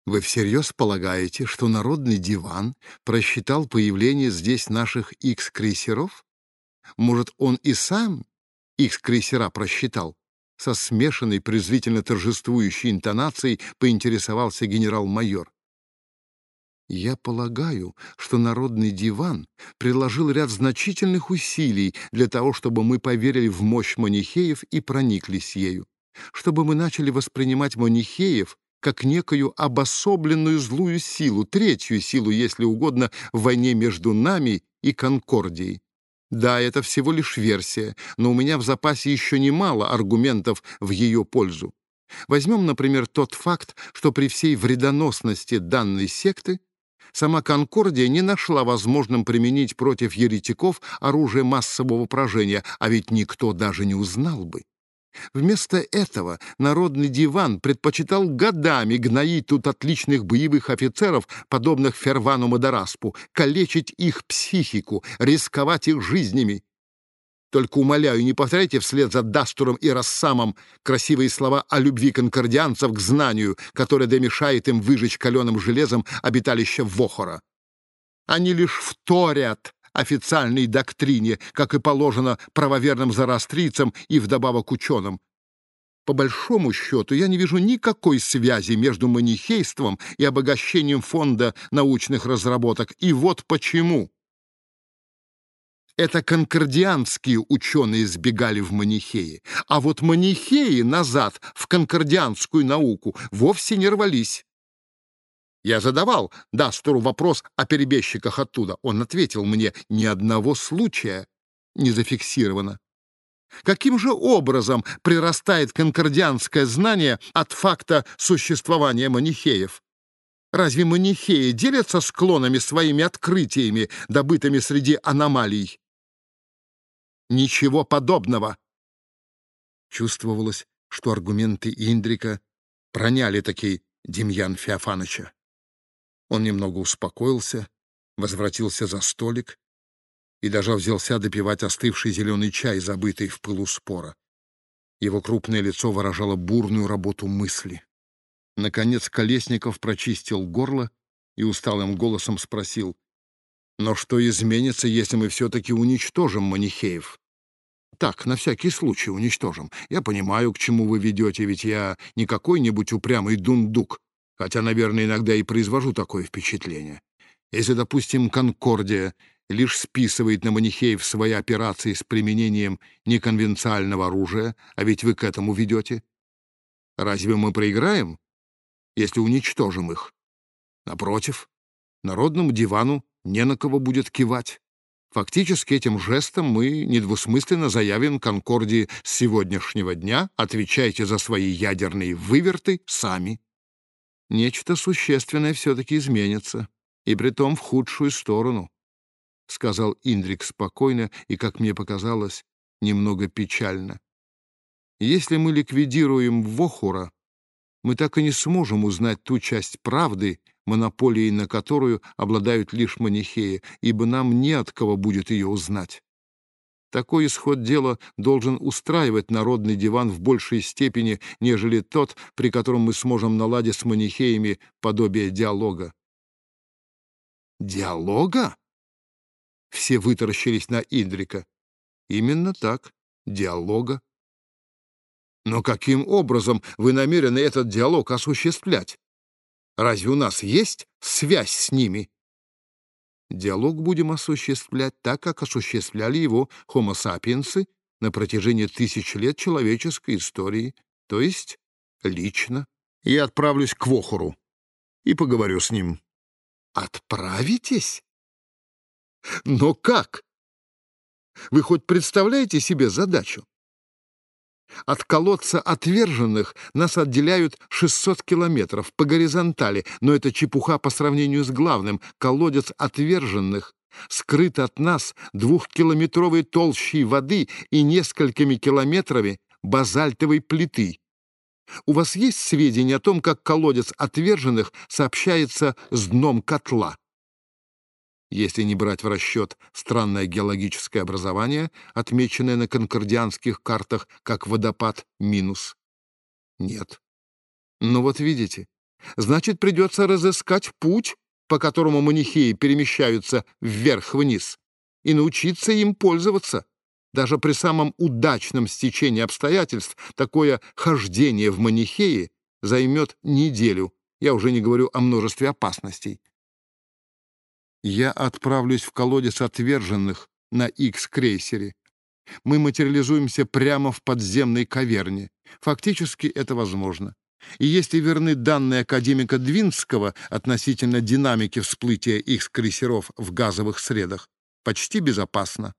Вы всерьез полагаете, что народный диван просчитал появление здесь наших X-крейсеров? Может, он и сам X-крейсера просчитал? Со смешанной, презрительно торжествующей интонацией поинтересовался генерал-майор. Я полагаю, что Народный диван приложил ряд значительных усилий для того, чтобы мы поверили в мощь манихеев и прониклись ею, чтобы мы начали воспринимать манихеев как некую обособленную злую силу, третью силу, если угодно, в войне между нами и Конкордией. Да, это всего лишь версия, но у меня в запасе еще немало аргументов в ее пользу. Возьмем, например, тот факт, что при всей вредоносности данной секты сама Конкордия не нашла возможным применить против еретиков оружие массового поражения, а ведь никто даже не узнал бы. Вместо этого народный диван предпочитал годами гноить тут отличных боевых офицеров, подобных Фервану Мадараспу, калечить их психику, рисковать их жизнями. Только умоляю, не повторяйте вслед за Дастуром и Рассамом красивые слова о любви конкордианцев к знанию, которое домешает им выжечь каленым железом обиталище Вохора. Они лишь вторят официальной доктрине, как и положено правоверным зарастрийцам и вдобавок ученым. По большому счету, я не вижу никакой связи между манихейством и обогащением фонда научных разработок. И вот почему. Это конкордианские ученые сбегали в манихеи, а вот манихеи назад в конкордианскую науку вовсе не рвались. Я задавал Дастеру вопрос о перебежчиках оттуда. Он ответил мне, ни одного случая не зафиксировано. Каким же образом прирастает конкордианское знание от факта существования манихеев? Разве манихеи делятся склонами своими открытиями, добытыми среди аномалий? Ничего подобного. Чувствовалось, что аргументы Индрика проняли таки Демьян Феофановича. Он немного успокоился, возвратился за столик и даже взялся допивать остывший зеленый чай, забытый в пылу спора. Его крупное лицо выражало бурную работу мысли. Наконец Колесников прочистил горло и усталым голосом спросил, «Но что изменится, если мы все-таки уничтожим манихеев?» «Так, на всякий случай уничтожим. Я понимаю, к чему вы ведете, ведь я не какой-нибудь упрямый дундук, хотя, наверное, иногда и произвожу такое впечатление. Если, допустим, Конкордия лишь списывает на манихеев свои операции с применением неконвенциального оружия, а ведь вы к этому ведете, разве мы проиграем, если уничтожим их? Напротив, народному дивану не на кого будет кивать. Фактически этим жестом мы недвусмысленно заявим Конкордии с сегодняшнего дня «отвечайте за свои ядерные выверты сами» нечто существенное все-таки изменится, и притом в худшую сторону, — сказал Индрик спокойно и, как мне показалось, немного печально. Если мы ликвидируем Вохура, мы так и не сможем узнать ту часть правды, монополией на которую обладают лишь манихеи, ибо нам не от кого будет ее узнать. Такой исход дела должен устраивать народный диван в большей степени, нежели тот, при котором мы сможем наладить с манихеями подобие диалога. «Диалога?» Все вытаращились на Индрика. «Именно так, диалога. Но каким образом вы намерены этот диалог осуществлять? Разве у нас есть связь с ними?» Диалог будем осуществлять так, как осуществляли его sapiens на протяжении тысяч лет человеческой истории, то есть лично. Я отправлюсь к Вохору и поговорю с ним. Отправитесь? Но как? Вы хоть представляете себе задачу? От колодца отверженных нас отделяют 600 километров по горизонтали, но это чепуха по сравнению с главным. Колодец отверженных скрыт от нас двухкилометровой толщей воды и несколькими километрами базальтовой плиты. У вас есть сведения о том, как колодец отверженных сообщается с дном котла? Если не брать в расчет странное геологическое образование, отмеченное на конкордианских картах как водопад минус? Нет. Ну вот видите, значит, придется разыскать путь, по которому манихеи перемещаются вверх-вниз, и научиться им пользоваться. Даже при самом удачном стечении обстоятельств такое хождение в манихеи займет неделю. Я уже не говорю о множестве опасностей я отправлюсь в колодец отверженных на X-крейсере. Мы материализуемся прямо в подземной каверне. Фактически это возможно. И если верны данные академика Двинского относительно динамики всплытия X-крейсеров в газовых средах, почти безопасно.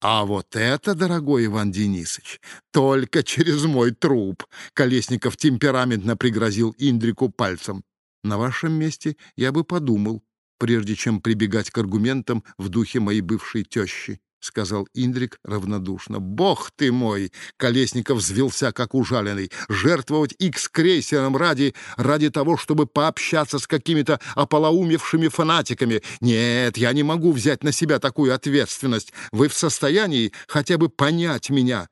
А вот это, дорогой Иван Денисович, только через мой труп. Колесников темпераментно пригрозил Индрику пальцем. На вашем месте я бы подумал, прежде чем прибегать к аргументам в духе моей бывшей тещи. — сказал Индрик равнодушно. «Бог ты мой!» — Колесников взвелся, как ужаленный. «Жертвовать икс-крейсером ради, ради того, чтобы пообщаться с какими-то ополоумевшими фанатиками. Нет, я не могу взять на себя такую ответственность. Вы в состоянии хотя бы понять меня?»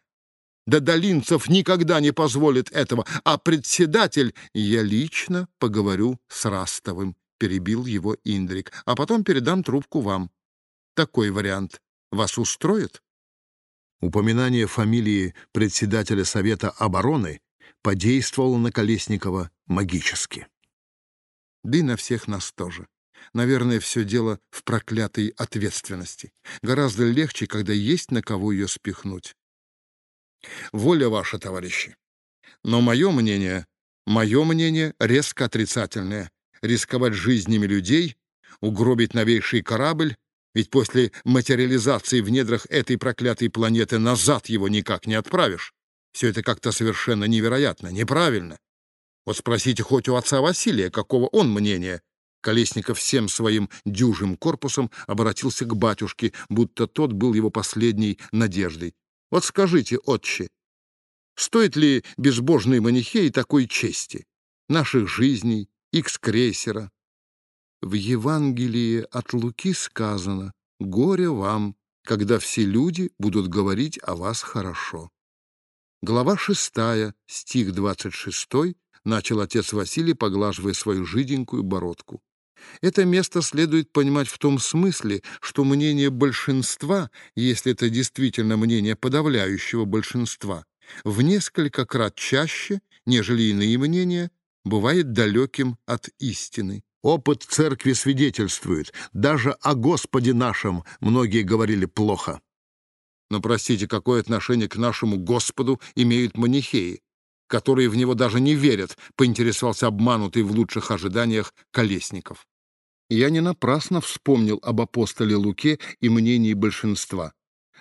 Да Долинцев никогда не позволит этого, а председатель... Я лично поговорю с Растовым, — перебил его Индрик, — а потом передам трубку вам. Такой вариант вас устроит? Упоминание фамилии председателя Совета обороны подействовало на Колесникова магически. Да и на всех нас тоже. Наверное, все дело в проклятой ответственности. Гораздо легче, когда есть на кого ее спихнуть. Воля ваша, товарищи. Но мое мнение, мое мнение резко отрицательное. Рисковать жизнями людей, угробить новейший корабль ведь после материализации в недрах этой проклятой планеты назад его никак не отправишь. Все это как-то совершенно невероятно, неправильно. Вот спросите хоть у отца Василия, какого он мнения. Колесников всем своим дюжим корпусом обратился к батюшке, будто тот был его последней надеждой. Вот скажите, отче, стоит ли безбожный манихей такой чести? Наших жизней, икс-крейсера, в Евангелии от Луки сказано «Горе вам, когда все люди будут говорить о вас хорошо». Глава 6, стих 26, начал отец Василий, поглаживая свою жиденькую бородку. Это место следует понимать в том смысле, что мнение большинства, если это действительно мнение подавляющего большинства, в несколько крат чаще, нежели иные мнения, бывает далеким от истины. Опыт церкви свидетельствует, даже о Господе нашем многие говорили плохо. Но, простите, какое отношение к нашему Господу имеют манихеи, которые в него даже не верят, поинтересовался обманутый в лучших ожиданиях Колесников. Я не напрасно вспомнил об апостоле Луке и мнении большинства.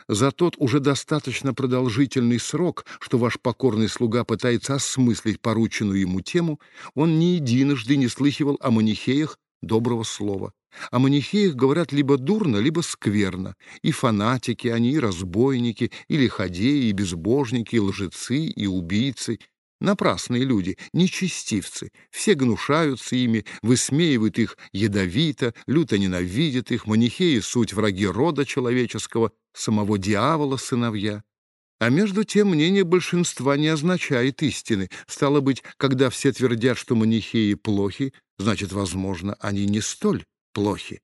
За тот уже достаточно продолжительный срок, что ваш покорный слуга пытается осмыслить порученную ему тему, он не единожды не слыхивал о манихеях доброго слова. О манихеях говорят либо дурно, либо скверно. И фанатики они, и разбойники, и лиходеи, и безбожники, и лжецы, и убийцы — Напрасные люди, нечестивцы, все гнушаются ими, высмеивают их ядовито, люто ненавидят их, манихеи — суть враги рода человеческого, самого дьявола сыновья. А между тем мнение большинства не означает истины. Стало быть, когда все твердят, что манихеи плохи, значит, возможно, они не столь плохи.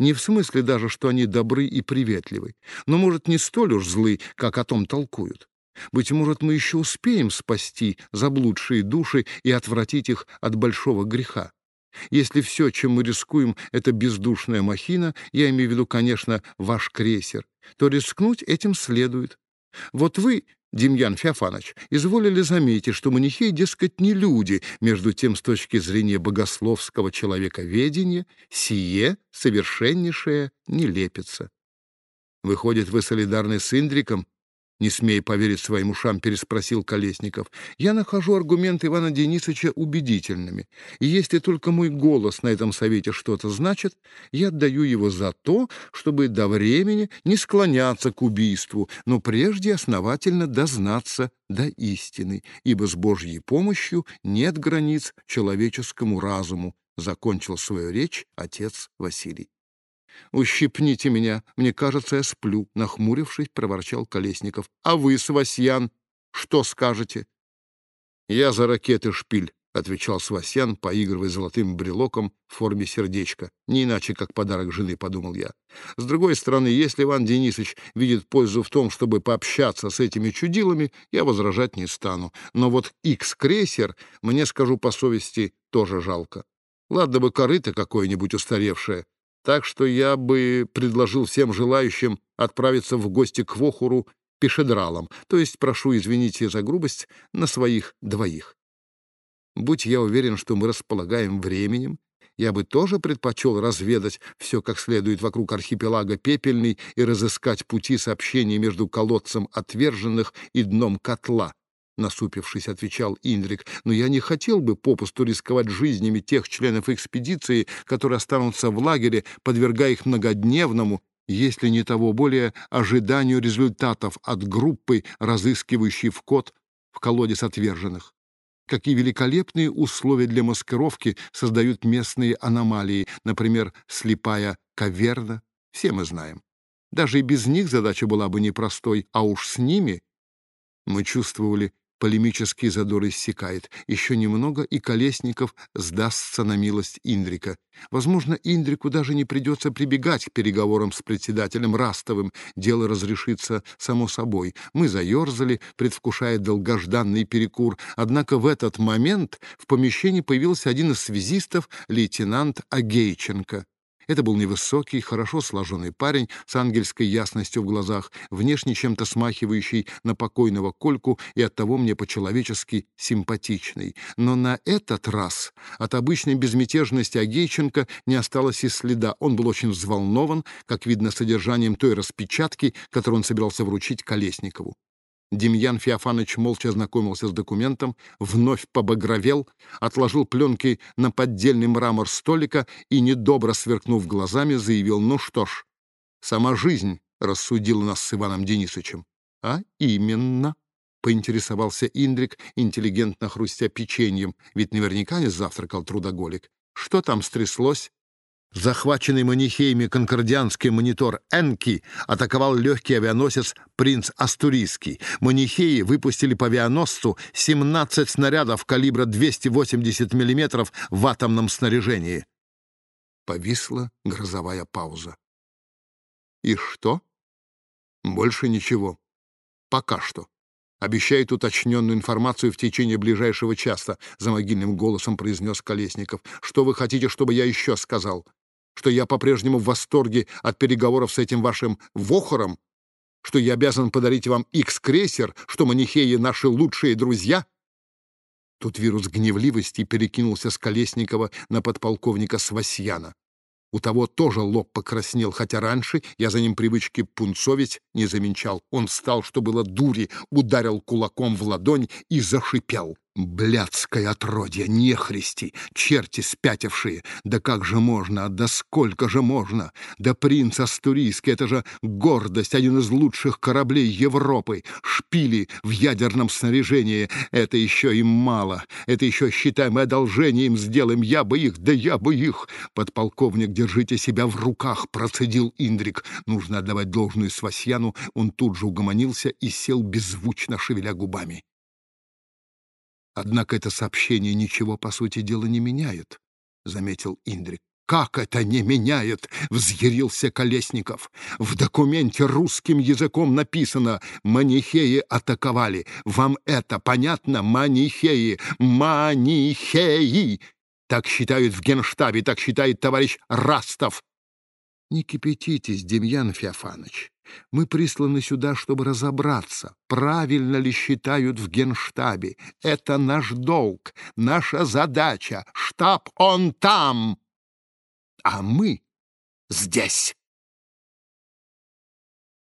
Не в смысле даже, что они добры и приветливы, но, может, не столь уж злы, как о том толкуют. Быть может, мы еще успеем спасти заблудшие души и отвратить их от большого греха. Если все, чем мы рискуем, это бездушная махина, я имею в виду, конечно, ваш крейсер, то рискнуть этим следует. Вот вы, Демьян Феофанович, изволили заметить, что манихей, дескать, не люди, между тем, с точки зрения богословского человековедения, сие совершеннейшая нелепица. Выходит, вы солидарны с Индриком, не смея поверить своим ушам, переспросил Колесников. «Я нахожу аргументы Ивана Денисовича убедительными, и если только мой голос на этом совете что-то значит, я отдаю его за то, чтобы до времени не склоняться к убийству, но прежде основательно дознаться до истины, ибо с Божьей помощью нет границ человеческому разуму», закончил свою речь отец Василий. «Ущипните меня, мне кажется, я сплю», — нахмурившись, проворчал Колесников. «А вы, Свасьян, что скажете?» «Я за ракеты шпиль», — отвечал Свасьян, поигрывая золотым брелоком в форме сердечка. «Не иначе, как подарок жены», — подумал я. «С другой стороны, если Иван Денисович видит пользу в том, чтобы пообщаться с этими чудилами, я возражать не стану. Но вот Икс-крейсер, мне, скажу по совести, тоже жалко. Ладно бы корыто какое-нибудь устаревшее, так что я бы предложил всем желающим отправиться в гости к Вохуру пешедралом, то есть, прошу извините за грубость, на своих двоих. Будь я уверен, что мы располагаем временем, Я бы тоже предпочел разведать все как следует вокруг архипелага Пепельный и разыскать пути сообщения между колодцем отверженных и дном котла. Насупившись, отвечал Индрик, но я не хотел бы попусту рисковать жизнями тех членов экспедиции, которые останутся в лагере, подвергая их многодневному, если не того более, ожиданию результатов от группы, разыскивающей вход в колодец отверженных. Какие великолепные условия для маскировки создают местные аномалии, например, слепая каверна, все мы знаем. Даже и без них задача была бы непростой, а уж с ними мы чувствовали Полемический задор иссякает. Еще немного, и Колесников сдастся на милость Индрика. Возможно, Индрику даже не придется прибегать к переговорам с председателем Растовым. Дело разрешится само собой. Мы заерзали, предвкушая долгожданный перекур. Однако в этот момент в помещении появился один из связистов, лейтенант Агейченко. Это был невысокий, хорошо сложенный парень с ангельской ясностью в глазах, внешне чем-то смахивающий на покойного Кольку и оттого мне по-человечески симпатичный. Но на этот раз от обычной безмятежности Агейченко не осталось и следа. Он был очень взволнован, как видно, содержанием той распечатки, которую он собирался вручить Колесникову. Демьян Феофанович молча ознакомился с документом, вновь побагровел, отложил пленки на поддельный мрамор столика и, недобро сверкнув глазами, заявил, ну что ж, сама жизнь рассудила нас с Иваном Денисовичем. А именно, поинтересовался Индрик, интеллигентно хрустя печеньем, ведь наверняка не завтракал трудоголик. Что там стряслось? Захваченный манихеями конкордианский монитор «Энки» атаковал легкий авианосец «Принц Астурийский». Манихеи выпустили по авианосцу 17 снарядов калибра 280 мм в атомном снаряжении. Повисла грозовая пауза. «И что?» «Больше ничего. Пока что». «Обещает уточненную информацию в течение ближайшего часа», — за могильным голосом произнес Колесников. «Что вы хотите, чтобы я еще сказал? Что я по-прежнему в восторге от переговоров с этим вашим Вохором? Что я обязан подарить вам X-крейсер? Что манихеи — наши лучшие друзья?» Тут вирус гневливости перекинулся с Колесникова на подполковника Свасьяна. У того тоже лоб покраснел, хотя раньше я за ним привычки пунцовить не замечал. Он встал, что было дури, ударил кулаком в ладонь и зашипел. Блядское отродье, нехристи, черти спятившие. Да как же можно, да сколько же можно? Да принц Астурийский, это же гордость, один из лучших кораблей Европы. Шпили в ядерном снаряжении. Это еще им мало. Это еще, считай, мы одолжение им сделаем. Я бы их, да я бы их. Подполковник, держите себя в руках, процедил Индрик. Нужно отдавать должную Свасьяну. Он тут же угомонился и сел беззвучно, шевеля губами. Однако это сообщение ничего, по сути дела, не меняет, — заметил Индрик. «Как это не меняет?» — взъярился Колесников. «В документе русским языком написано «Манихеи атаковали». Вам это понятно? Манихеи! Манихеи! Так считают в генштабе, так считает товарищ Растов. Не кипятитесь, Демьян Феофанович. Мы присланы сюда, чтобы разобраться, правильно ли считают в генштабе. Это наш долг, наша задача. Штаб он там, а мы здесь.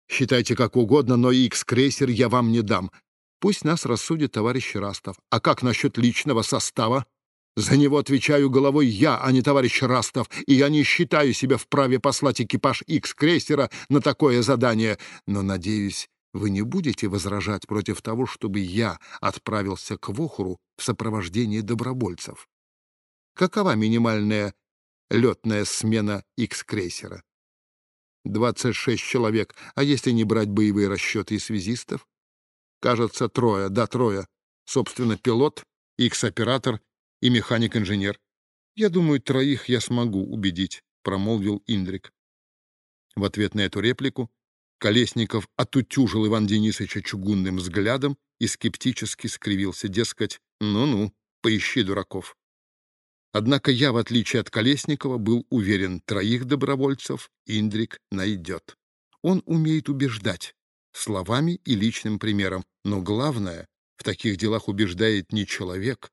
Считайте как угодно, но X-крейсер я вам не дам. Пусть нас рассудит товарищ Растов. А как насчет личного состава? За него отвечаю головой я, а не товарищ Растов, и я не считаю себя вправе послать экипаж X-крейсера на такое задание. Но, надеюсь, вы не будете возражать против того, чтобы я отправился к Вохуру в сопровождении добровольцев. Какова минимальная летная смена X-крейсера? 26 человек, а если не брать боевые расчеты и связистов? Кажется, трое, да, трое. Собственно, пилот, X-оператор и механик-инженер. Я думаю, троих я смогу убедить, промолвил Индрик. В ответ на эту реплику Колесников отутюжил Иван Денисовича чугунным взглядом и скептически скривился, дескать, ну-ну, поищи дураков. Однако я, в отличие от Колесникова, был уверен, троих добровольцев Индрик найдет. Он умеет убеждать словами и личным примером, но главное, в таких делах убеждает не человек,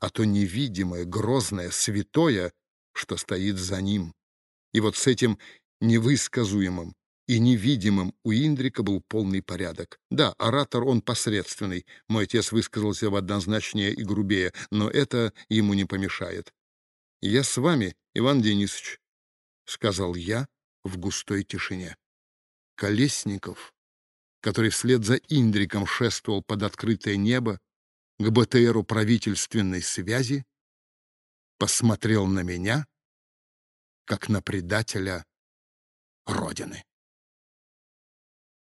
а то невидимое, грозное, святое что стоит за ним. И вот с этим невысказуемым и невидимым у Индрика был полный порядок. Да, оратор он посредственный, мой отец высказался в однозначнее и грубее, но это ему не помешает. «Я с вами, Иван Денисович», — сказал я в густой тишине. Колесников, который вслед за Индриком шествовал под открытое небо к БТРу правительственной связи, посмотрел на меня, как на предателя Родины.